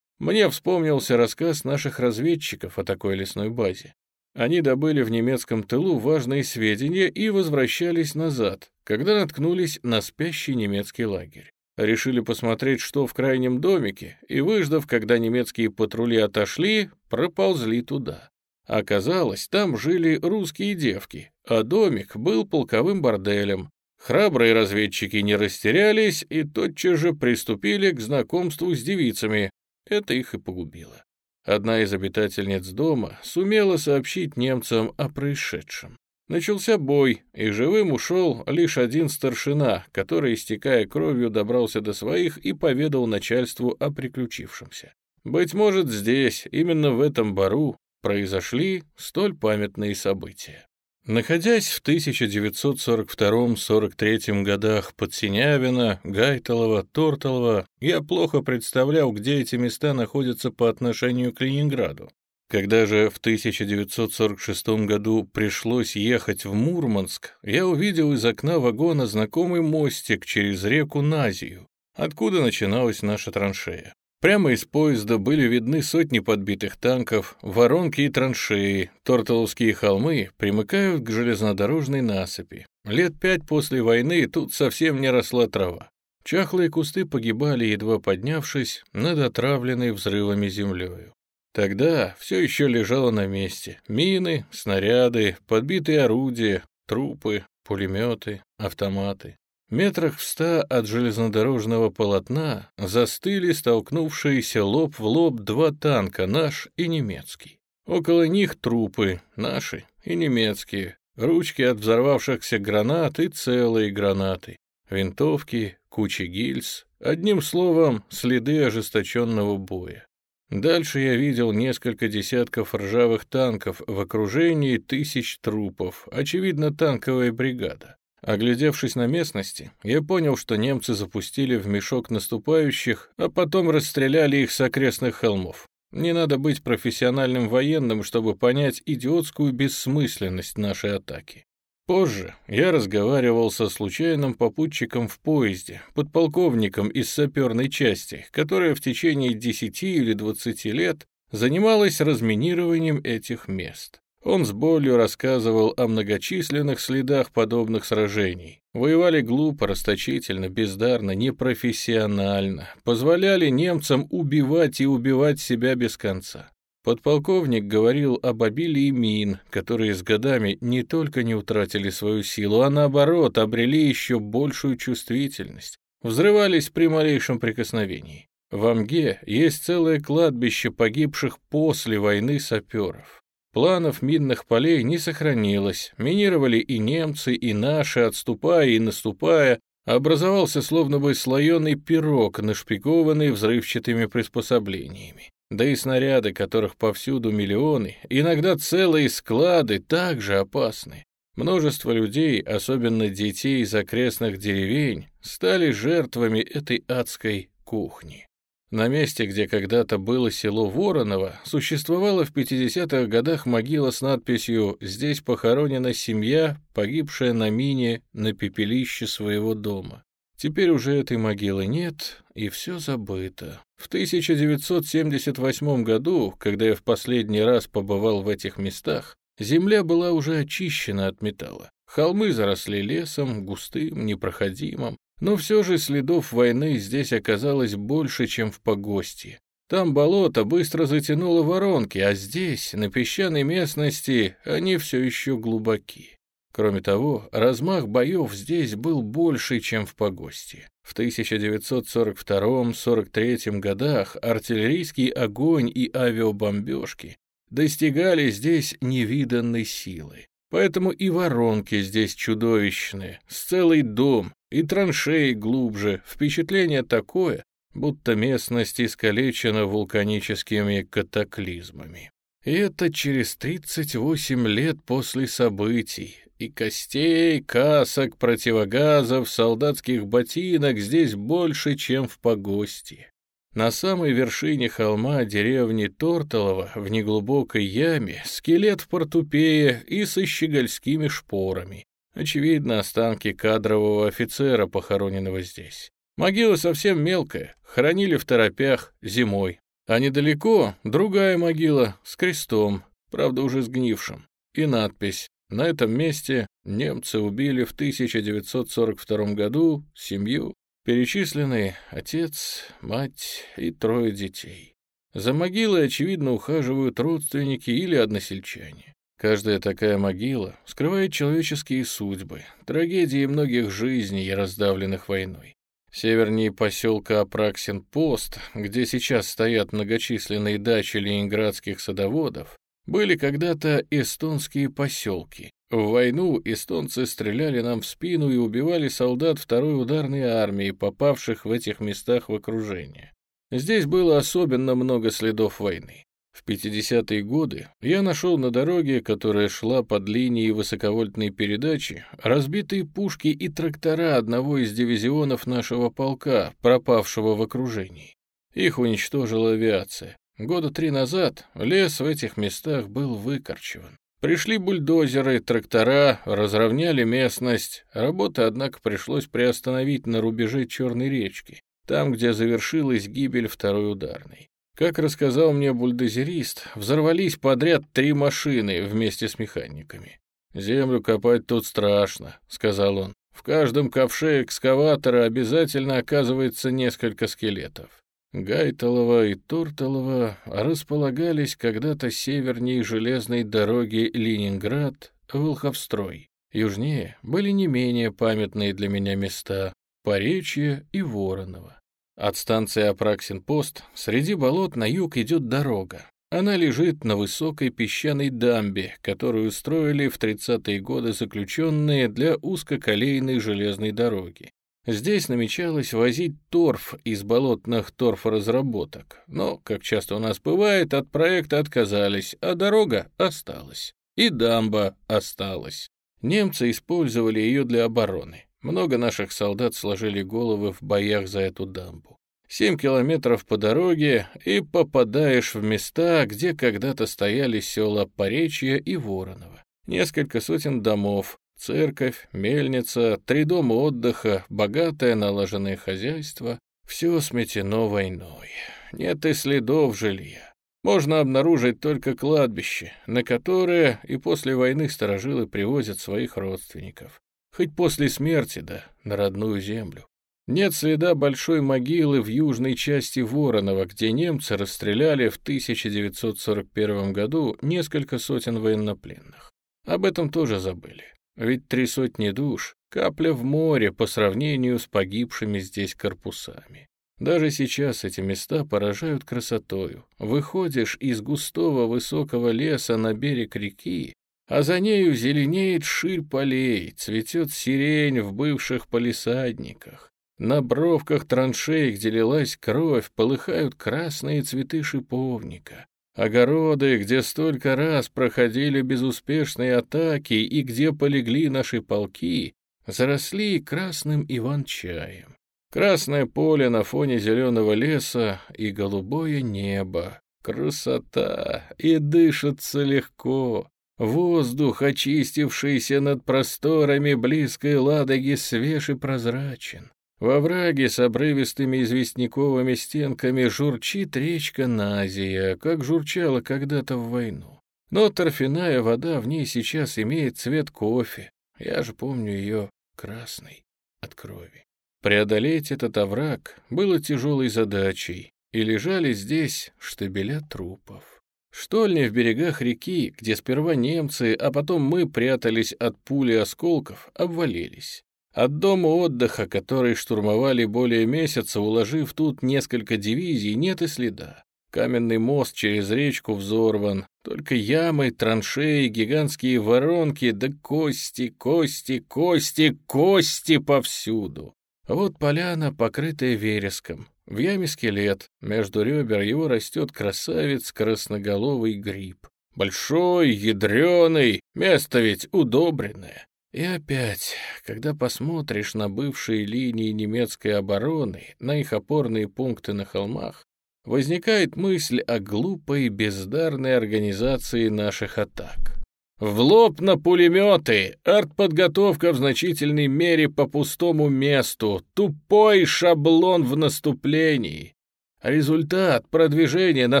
Мне вспомнился рассказ наших разведчиков о такой лесной базе. Они добыли в немецком тылу важные сведения и возвращались назад, когда наткнулись на спящий немецкий лагерь. Решили посмотреть, что в крайнем домике, и, выждав, когда немецкие патрули отошли, проползли туда. Оказалось, там жили русские девки, а домик был полковым борделем. Храбрые разведчики не растерялись и тотчас же приступили к знакомству с девицами. Это их и погубило. Одна из обитательниц дома сумела сообщить немцам о происшедшем. Начался бой, и живым ушел лишь один старшина, который, истекая кровью, добрался до своих и поведал начальству о приключившемся. Быть может, здесь, именно в этом бару, произошли столь памятные события. Находясь в 1942-43 годах под Синявино, Гайталово, Торталово, я плохо представлял, где эти места находятся по отношению к Ленинграду. Когда же в 1946 году пришлось ехать в Мурманск, я увидел из окна вагона знакомый мостик через реку Назию, откуда начиналась наша траншея. Прямо из поезда были видны сотни подбитых танков, воронки и траншеи, Тортоловские холмы примыкают к железнодорожной насыпи. Лет пять после войны тут совсем не росла трава. Чахлые кусты погибали, едва поднявшись над отравленной взрывами землею. Тогда все еще лежало на месте. Мины, снаряды, подбитые орудия, трупы, пулеметы, автоматы. Метрах в ста от железнодорожного полотна застыли столкнувшиеся лоб в лоб два танка, наш и немецкий. Около них трупы, наши и немецкие, ручки от взорвавшихся гранат и целые гранаты, винтовки, кучи гильз, одним словом, следы ожесточенного боя. Дальше я видел несколько десятков ржавых танков в окружении тысяч трупов, очевидно, танковая бригада. Оглядевшись на местности, я понял, что немцы запустили в мешок наступающих, а потом расстреляли их с окрестных холмов. Не надо быть профессиональным военным, чтобы понять идиотскую бессмысленность нашей атаки. Позже я разговаривал со случайным попутчиком в поезде, подполковником из саперной части, которая в течение 10 или 20 лет занималась разминированием этих мест. Он с болью рассказывал о многочисленных следах подобных сражений. Воевали глупо, расточительно, бездарно, непрофессионально. Позволяли немцам убивать и убивать себя без конца. Подполковник говорил об обилии мин, которые с годами не только не утратили свою силу, а наоборот обрели еще большую чувствительность, взрывались при малейшем прикосновении. В Амге есть целое кладбище погибших после войны саперов. Планов минных полей не сохранилось, минировали и немцы, и наши, отступая и наступая, образовался словно бы слоеный пирог, нашпигованный взрывчатыми приспособлениями. Да и снаряды, которых повсюду миллионы, иногда целые склады, также опасны. Множество людей, особенно детей из окрестных деревень, стали жертвами этой адской кухни. На месте, где когда-то было село Воронова, существовала в 50-х годах могила с надписью «Здесь похоронена семья, погибшая на мине на пепелище своего дома». Теперь уже этой могилы нет, и все забыто. В 1978 году, когда я в последний раз побывал в этих местах, земля была уже очищена от металла. Холмы заросли лесом, густым, непроходимым, но все же следов войны здесь оказалось больше, чем в погости. Там болото быстро затянуло воронки, а здесь, на песчаной местности, они все еще глубоки. Кроме того, размах боев здесь был больше, чем в погости. В 1942-43 годах артиллерийский огонь и авиабомбежки достигали здесь невиданной силы. Поэтому и воронки здесь чудовищные, с целый дом, и траншеи глубже, впечатление такое, будто местность искалечена вулканическими катаклизмами. И это через 38 лет после событий, и костей, касок, противогазов, солдатских ботинок здесь больше, чем в погости. На самой вершине холма деревни Тортолова в неглубокой яме скелет в портупее и со щегольскими шпорами. Очевидно, останки кадрового офицера, похороненного здесь. Могила совсем мелкая, хоронили в торопях зимой. А недалеко другая могила с крестом, правда уже сгнившим, и надпись «На этом месте немцы убили в 1942 году семью Перечислены отец, мать и трое детей. За могилой, очевидно, ухаживают родственники или односельчане. Каждая такая могила скрывает человеческие судьбы, трагедии многих жизней, раздавленных войной. Севернее поселка Апраксин-Пост, где сейчас стоят многочисленные дачи ленинградских садоводов, были когда-то эстонские поселки, в войну эстонцы стреляли нам в спину и убивали солдат второй ударной армии, попавших в этих местах в окружение. Здесь было особенно много следов войны. В 50-е годы я нашел на дороге, которая шла под линией высоковольтной передачи, разбитые пушки и трактора одного из дивизионов нашего полка, пропавшего в окружении. Их уничтожила авиация. Года три назад лес в этих местах был выкорчеван. Пришли бульдозеры, трактора, разровняли местность. Работы, однако, пришлось приостановить на рубеже Черной речки, там, где завершилась гибель второй ударной. Как рассказал мне бульдозерист, взорвались подряд три машины вместе с механиками. «Землю копать тут страшно», — сказал он. «В каждом ковше экскаватора обязательно оказывается несколько скелетов. Гайталово и Турталово располагались когда-то севернее железной дороги Ленинград-Волховстрой. Южнее были не менее памятные для меня места — Поречье и Воронова. От станции Апраксин-Пост среди болот на юг идет дорога. Она лежит на высокой песчаной дамбе, которую строили в 30-е годы заключенные для узкоколейной железной дороги. Здесь намечалось возить торф из болотных торфоразработок, но, как часто у нас бывает, от проекта отказались, а дорога осталась. И дамба осталась. Немцы использовали ее для обороны. Много наших солдат сложили головы в боях за эту дамбу. Семь километров по дороге, и попадаешь в места, где когда-то стояли села Поречья и Воронова. Несколько сотен домов, Церковь, мельница, три дома отдыха, богатое налаженное хозяйство — все сметено войной. Нет и следов жилья. Можно обнаружить только кладбище, на которое и после войны сторожилы привозят своих родственников. Хоть после смерти, да, на родную землю. Нет следа большой могилы в южной части Воронова, где немцы расстреляли в 1941 году несколько сотен военнопленных. Об этом тоже забыли. Ведь три сотни душ — капля в море по сравнению с погибшими здесь корпусами. Даже сейчас эти места поражают красотою. Выходишь из густого высокого леса на берег реки, а за нею зеленеет ширь полей, цветет сирень в бывших полисадниках. На бровках траншей, где лилась кровь, полыхают красные цветы шиповника. Огороды, где столько раз проходили безуспешные атаки и где полегли наши полки, заросли красным иван-чаем. Красное поле на фоне зеленого леса и голубое небо. Красота! И дышится легко. Воздух, очистившийся над просторами близкой Ладоги, свеж и прозрачен. Во враге с обрывистыми известняковыми стенками журчит речка Назия, как журчала когда-то в войну. Но торфяная вода в ней сейчас имеет цвет кофе. Я же помню ее красной от крови. Преодолеть этот овраг было тяжелой задачей, и лежали здесь штабеля трупов. Штольни в берегах реки, где сперва немцы, а потом мы прятались от пули осколков, обвалились. От дома отдыха, который штурмовали более месяца, уложив тут несколько дивизий, нет и следа. Каменный мост через речку взорван, только ямы, траншеи, гигантские воронки, да кости, кости, кости, кости повсюду. Вот поляна, покрытая вереском. В яме скелет, между ребер его растет красавец красноголовый гриб. Большой, ядреный, место ведь удобренное. И опять, когда посмотришь на бывшие линии немецкой обороны, на их опорные пункты на холмах, возникает мысль о глупой бездарной организации наших атак. В лоб на пулеметы, артподготовка в значительной мере по пустому месту, тупой шаблон в наступлении. Результат — продвижение на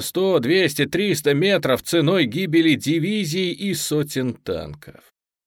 100, 200, 300 метров ценой гибели дивизий и сотен танков.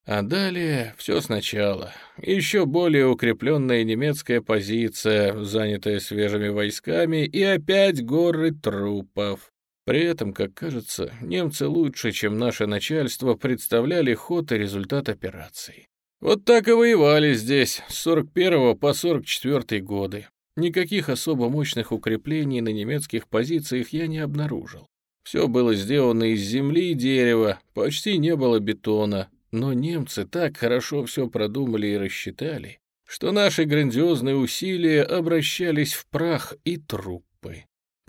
А далее все сначала. Еще более укрепленная немецкая позиция, занятая свежими войсками, и опять горы трупов. При этом, как кажется, немцы лучше, чем наше начальство, представляли ход и результат операций. Вот так и воевали здесь с 41 по 44 годы. Никаких особо мощных укреплений на немецких позициях я не обнаружил. Все было сделано из земли и дерева, почти не было бетона, но немцы так хорошо все продумали и рассчитали, что наши грандиозные усилия обращались в прах и трупы.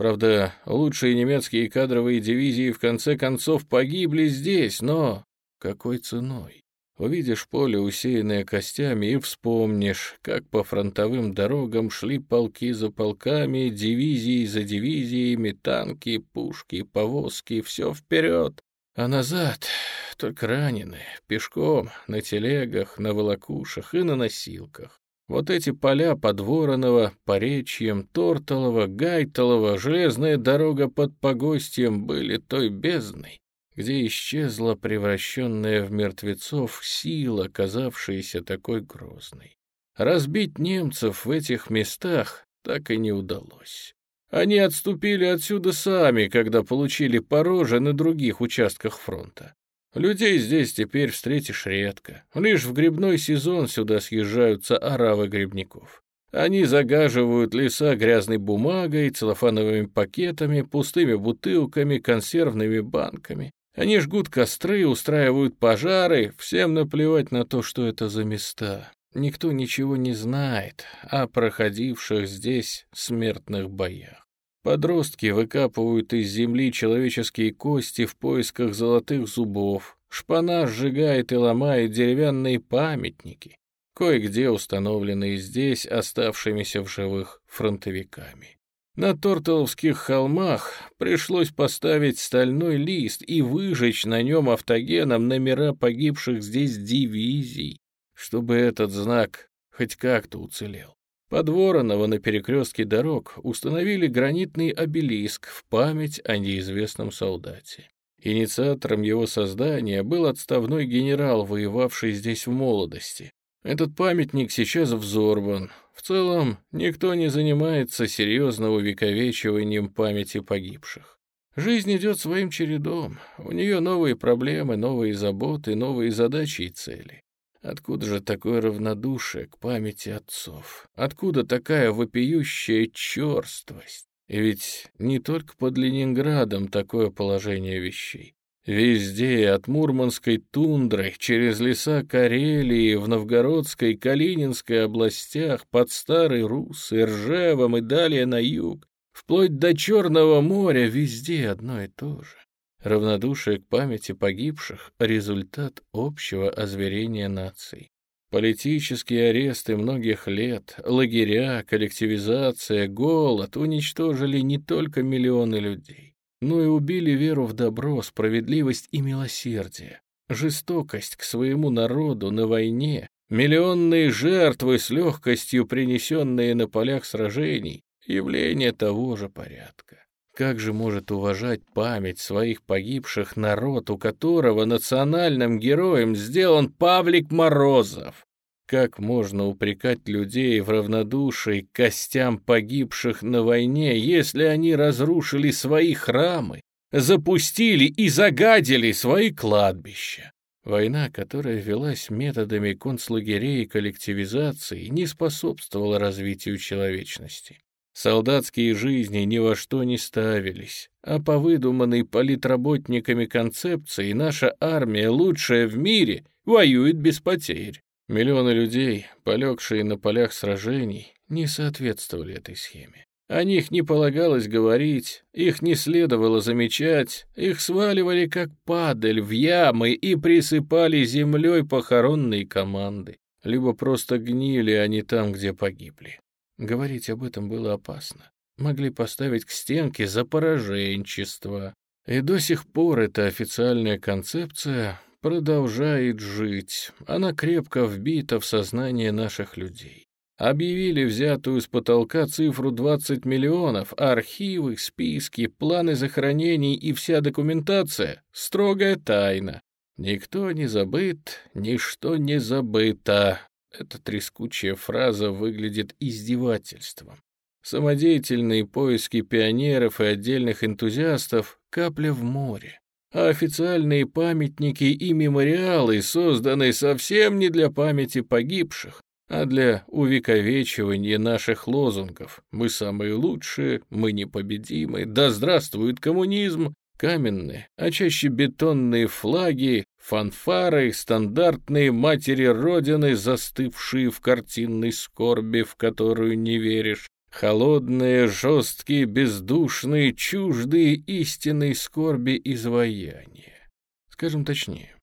Правда, лучшие немецкие кадровые дивизии в конце концов погибли здесь, но какой ценой? Увидишь поле, усеянное костями, и вспомнишь, как по фронтовым дорогам шли полки за полками, дивизии за дивизиями, танки, пушки, повозки, все вперед, а назад только раненые, пешком, на телегах, на волокушах и на носилках. Вот эти поля под Воронова, Поречьем, Тортолово, Гайтолово, железная дорога под Погостьем были той бездной, где исчезла превращенная в мертвецов сила, казавшаяся такой грозной. Разбить немцев в этих местах так и не удалось. Они отступили отсюда сами, когда получили пороже на других участках фронта. Людей здесь теперь встретишь редко. Лишь в грибной сезон сюда съезжаются оравы грибников. Они загаживают леса грязной бумагой, целлофановыми пакетами, пустыми бутылками, консервными банками. Они жгут костры, устраивают пожары, всем наплевать на то, что это за места. Никто ничего не знает о проходивших здесь смертных боях. Подростки выкапывают из земли человеческие кости в поисках золотых зубов. Шпана сжигает и ломает деревянные памятники, кое-где установленные здесь оставшимися в живых фронтовиками. На Тортоловских холмах пришлось поставить стальной лист и выжечь на нем автогеном номера погибших здесь дивизий, чтобы этот знак хоть как-то уцелел. Под Воронова на перекрестке дорог установили гранитный обелиск в память о неизвестном солдате. Инициатором его создания был отставной генерал, воевавший здесь в молодости. Этот памятник сейчас взорван. В целом, никто не занимается серьезно увековечиванием памяти погибших. Жизнь идет своим чередом. У нее новые проблемы, новые заботы, новые задачи и цели. Откуда же такое равнодушие к памяти отцов? Откуда такая вопиющая черствость? И ведь не только под Ленинградом такое положение вещей. Везде, от Мурманской тундры, через леса Карелии, в Новгородской, Калининской областях, под Старой Руссой, Ржевом и далее на юг, вплоть до Черного моря, везде одно и то же. Равнодушие к памяти погибших — результат общего озверения наций. Политические аресты многих лет, лагеря, коллективизация, голод уничтожили не только миллионы людей, но и убили веру в добро, справедливость и милосердие. Жестокость к своему народу на войне, миллионные жертвы с легкостью принесенные на полях сражений — явление того же порядка. Как же может уважать память своих погибших народ, у которого национальным героем сделан Павлик Морозов? Как можно упрекать людей в равнодушии к костям погибших на войне, если они разрушили свои храмы, запустили и загадили свои кладбища? Война, которая велась методами концлагерей и коллективизации, не способствовала развитию человечности. Солдатские жизни ни во что не ставились, а по выдуманной политработниками концепции наша армия, лучшая в мире, воюет без потерь. Миллионы людей, полегшие на полях сражений, не соответствовали этой схеме. О них не полагалось говорить, их не следовало замечать, их сваливали как падаль в ямы и присыпали землей похоронные команды, либо просто гнили они там, где погибли. Говорить об этом было опасно. Могли поставить к стенке за пораженчество. И до сих пор эта официальная концепция продолжает жить. Она крепко вбита в сознание наших людей. Объявили взятую с потолка цифру 20 миллионов, архивы, списки, планы захоронений и вся документация — строгая тайна. Никто не забыт, ничто не забыто. Эта трескучая фраза выглядит издевательством. Самодеятельные поиски пионеров и отдельных энтузиастов — капля в море. А официальные памятники и мемориалы созданы совсем не для памяти погибших, а для увековечивания наших лозунгов. Мы самые лучшие, мы непобедимы, да здравствует коммунизм, каменные, а чаще бетонные флаги, фанфары, стандартные матери Родины, застывшие в картинной скорби, в которую не веришь, холодные, жесткие, бездушные, чуждые истинной скорби изваяния. Скажем точнее,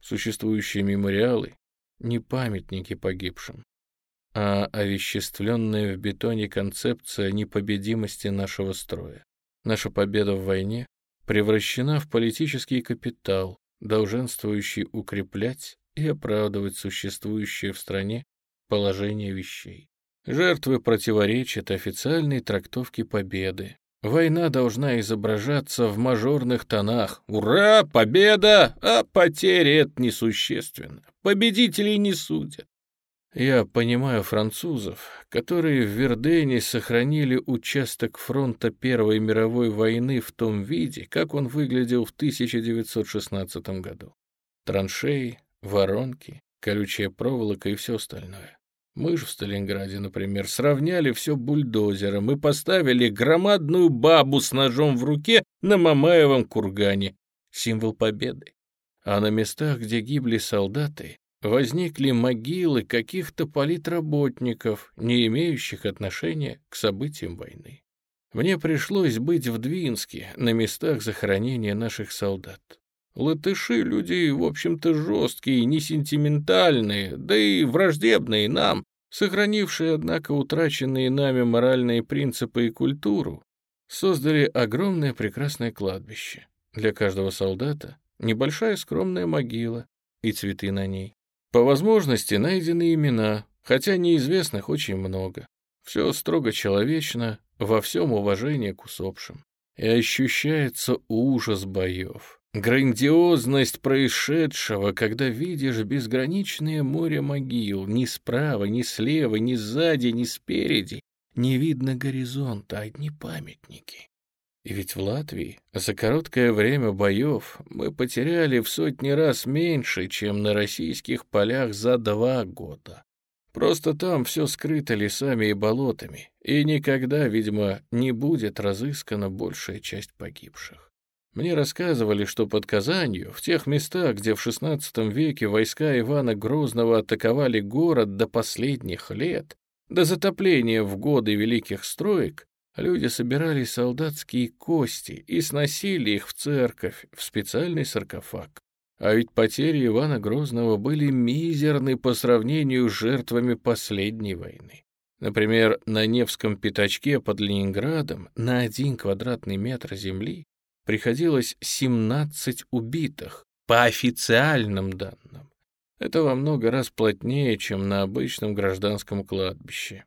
существующие мемориалы — не памятники погибшим, а овеществленная в бетоне концепция непобедимости нашего строя. Наша победа в войне превращена в политический капитал, долженствующий укреплять и оправдывать существующее в стране положение вещей. Жертвы противоречат официальной трактовке победы. Война должна изображаться в мажорных тонах. Ура, победа! А потери — это несущественно. Победителей не судят. Я понимаю французов, которые в Вердене сохранили участок фронта Первой мировой войны в том виде, как он выглядел в 1916 году. Траншеи, воронки, колючая проволока и все остальное. Мы же в Сталинграде, например, сравняли все бульдозером и поставили громадную бабу с ножом в руке на Мамаевом кургане, символ победы. А на местах, где гибли солдаты, возникли могилы каких-то политработников, не имеющих отношения к событиям войны. Мне пришлось быть в Двинске, на местах захоронения наших солдат. Латыши — люди, в общем-то, жесткие, не сентиментальные, да и враждебные нам, сохранившие, однако, утраченные нами моральные принципы и культуру, создали огромное прекрасное кладбище. Для каждого солдата небольшая скромная могила и цветы на ней. По возможности найдены имена, хотя неизвестных очень много. Все строго человечно, во всем уважение к усопшим. И ощущается ужас боев, грандиозность происшедшего, когда видишь безграничное море могил, ни справа, ни слева, ни сзади, ни спереди. Не видно горизонта, одни памятники. И ведь в Латвии за короткое время боев мы потеряли в сотни раз меньше, чем на российских полях за два года. Просто там все скрыто лесами и болотами, и никогда, видимо, не будет разыскана большая часть погибших. Мне рассказывали, что под Казанью, в тех местах, где в XVI веке войска Ивана Грозного атаковали город до последних лет, до затопления в годы великих строек, Люди собирали солдатские кости и сносили их в церковь, в специальный саркофаг. А ведь потери Ивана Грозного были мизерны по сравнению с жертвами последней войны. Например, на Невском пятачке под Ленинградом на один квадратный метр земли приходилось 17 убитых, по официальным данным. Это во много раз плотнее, чем на обычном гражданском кладбище.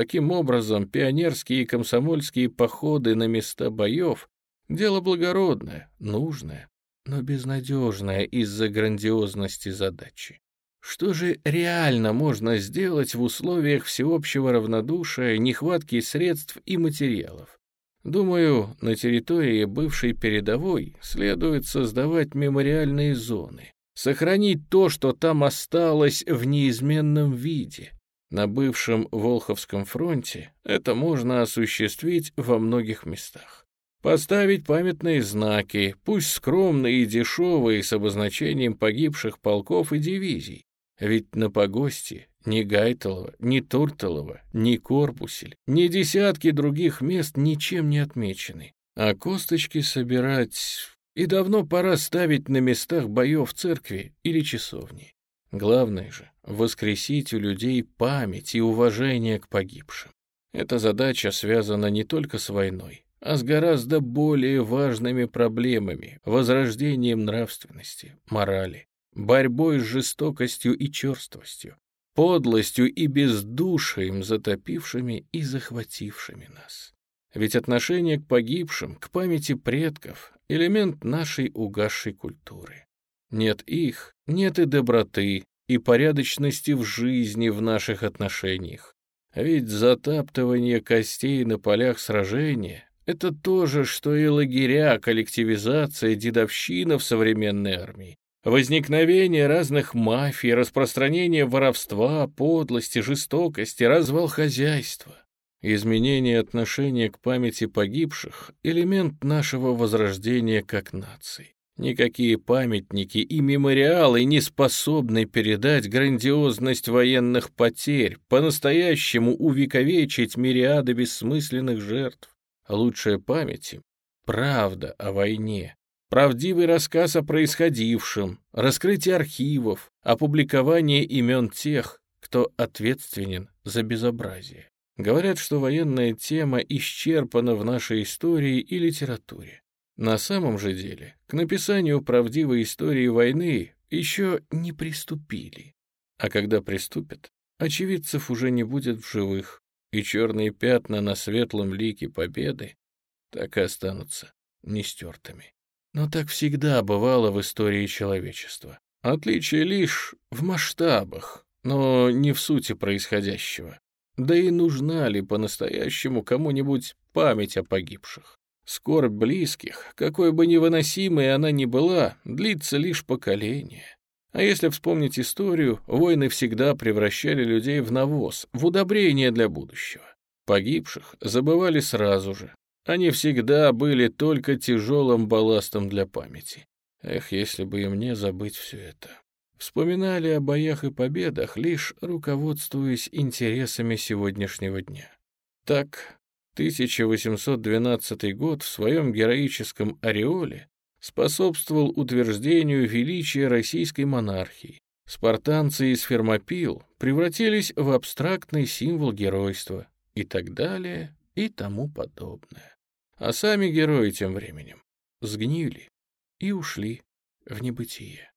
Таким образом, пионерские и комсомольские походы на места боев — дело благородное, нужное, но безнадежное из-за грандиозности задачи. Что же реально можно сделать в условиях всеобщего равнодушия, нехватки средств и материалов? Думаю, на территории бывшей передовой следует создавать мемориальные зоны, сохранить то, что там осталось в неизменном виде, на бывшем Волховском фронте это можно осуществить во многих местах. Поставить памятные знаки, пусть скромные и дешевые, с обозначением погибших полков и дивизий. Ведь на погосте ни Гайтелова, ни Турталова, ни Корпусель, ни десятки других мест ничем не отмечены. А косточки собирать... И давно пора ставить на местах боев церкви или часовни. Главное же — воскресить у людей память и уважение к погибшим. Эта задача связана не только с войной, а с гораздо более важными проблемами — возрождением нравственности, морали, борьбой с жестокостью и черствостью, подлостью и бездушием, затопившими и захватившими нас. Ведь отношение к погибшим, к памяти предков — элемент нашей угасшей культуры. Нет их, нет и доброты, и порядочности в жизни в наших отношениях. Ведь затаптывание костей на полях сражения — это то же, что и лагеря, коллективизация, дедовщина в современной армии. Возникновение разных мафий, распространение воровства, подлости, жестокости, развал хозяйства. Изменение отношения к памяти погибших — элемент нашего возрождения как нации. Никакие памятники и мемориалы не способны передать грандиозность военных потерь, по-настоящему увековечить мириады бессмысленных жертв. Лучшая память — правда о войне, правдивый рассказ о происходившем, раскрытие архивов, опубликование имен тех, кто ответственен за безобразие. Говорят, что военная тема исчерпана в нашей истории и литературе. На самом же деле, к написанию правдивой истории войны еще не приступили. А когда приступят, очевидцев уже не будет в живых, и черные пятна на светлом лике победы так и останутся нестертыми. Но так всегда бывало в истории человечества. Отличие лишь в масштабах. но не в сути происходящего. Да и нужна ли по-настоящему кому-нибудь память о погибших? Скорбь близких, какой бы невыносимой она ни была, длится лишь поколение. А если вспомнить историю, войны всегда превращали людей в навоз, в удобрение для будущего. Погибших забывали сразу же. Они всегда были только тяжелым балластом для памяти. Эх, если бы и мне забыть все это. Вспоминали о боях и победах, лишь руководствуясь интересами сегодняшнего дня. Так, 1812 год в своем героическом ореоле способствовал утверждению величия российской монархии. Спартанцы из Фермопил превратились в абстрактный символ геройства и так далее и тому подобное. А сами герои тем временем сгнили и ушли в небытие.